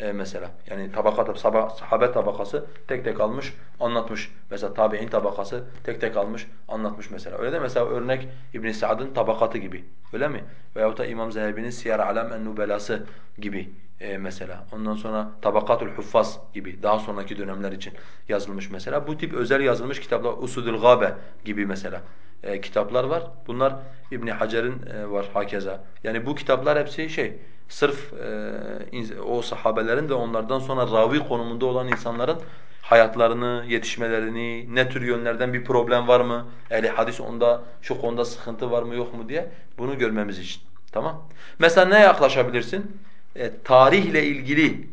e, mesela. Yani tabakat sahabe tabakası tek tek almış, anlatmış. Mesela tabi'in tabakası tek tek almış, anlatmış mesela. Öyle de mesela örnek İbn Sa'd'ın tabakatı gibi. Öyle mi? Veyahut da İmam Zehebi'nin Siyer Alem en-Nubelası gibi e, mesela. Ondan sonra Tabakatul Huffaz gibi daha sonraki dönemler için yazılmış mesela. Bu tip özel yazılmış kitaplar Usudul Gabe gibi mesela e, kitaplar var. Bunlar İbn Hacer'in e, var hakeza. Yani bu kitaplar hepsi şey sırf e, o sahabelerin ve onlardan sonra ravi konumunda olan insanların hayatlarını, yetişmelerini, ne tür yönlerden bir problem var mı? Ehli hadis onda şu konuda sıkıntı var mı yok mu diye bunu görmemiz için. Tamam? Mesela ne yaklaşabilirsin? E, tarihle ilgili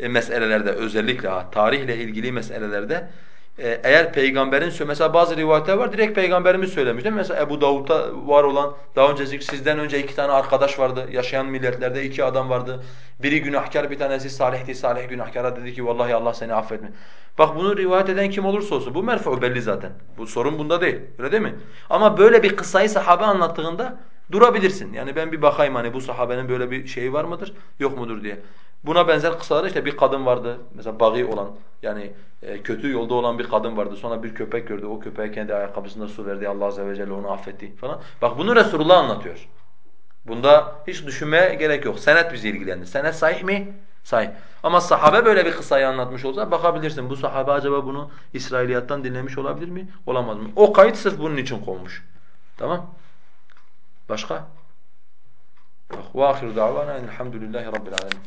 e, meselelerde özellikle ha, tarihle ilgili meselelerde e, eğer peygamberin mesela bazı rivayetler var direkt peygamberimiz söylemiş değil mi? Mesela Ebu Davud'da var olan daha önce sizden önce iki tane arkadaş vardı. Yaşayan milletlerde iki adam vardı. Biri günahkar bir tanesi salihti. Salih günahkara dedi ki vallahi Allah seni affetme. Bak bunu rivayet eden kim olursa olsun bu merfu belli zaten. Bu sorun bunda değil. Öyle değil mi? Ama böyle bir kıssayı sahabe anlattığında durabilirsin. Yani ben bir bakayım hani bu sahabenin böyle bir şeyi var mıdır, yok mudur diye. Buna benzer kıssalar işte bir kadın vardı mesela bagi olan yani kötü yolda olan bir kadın vardı. Sonra bir köpek gördü. O köpeğe kendi ayakkabısında su verdi. Allah azze ve celle onu affetti falan. Bak bunu Resulullah anlatıyor. Bunda hiç düşünmeye gerek yok. Senet bizi ilgilendir. Senet sahih mi? Sahih. Ama sahabe böyle bir kıssayı anlatmış olsa bakabilirsin. Bu sahabe acaba bunu İsrailiyattan dinlemiş olabilir mi? Olamaz mı? O kayıt sırf bunun için konmuş. Tamam? Başka? وآخر دعوانا الحمد لله رب العالمين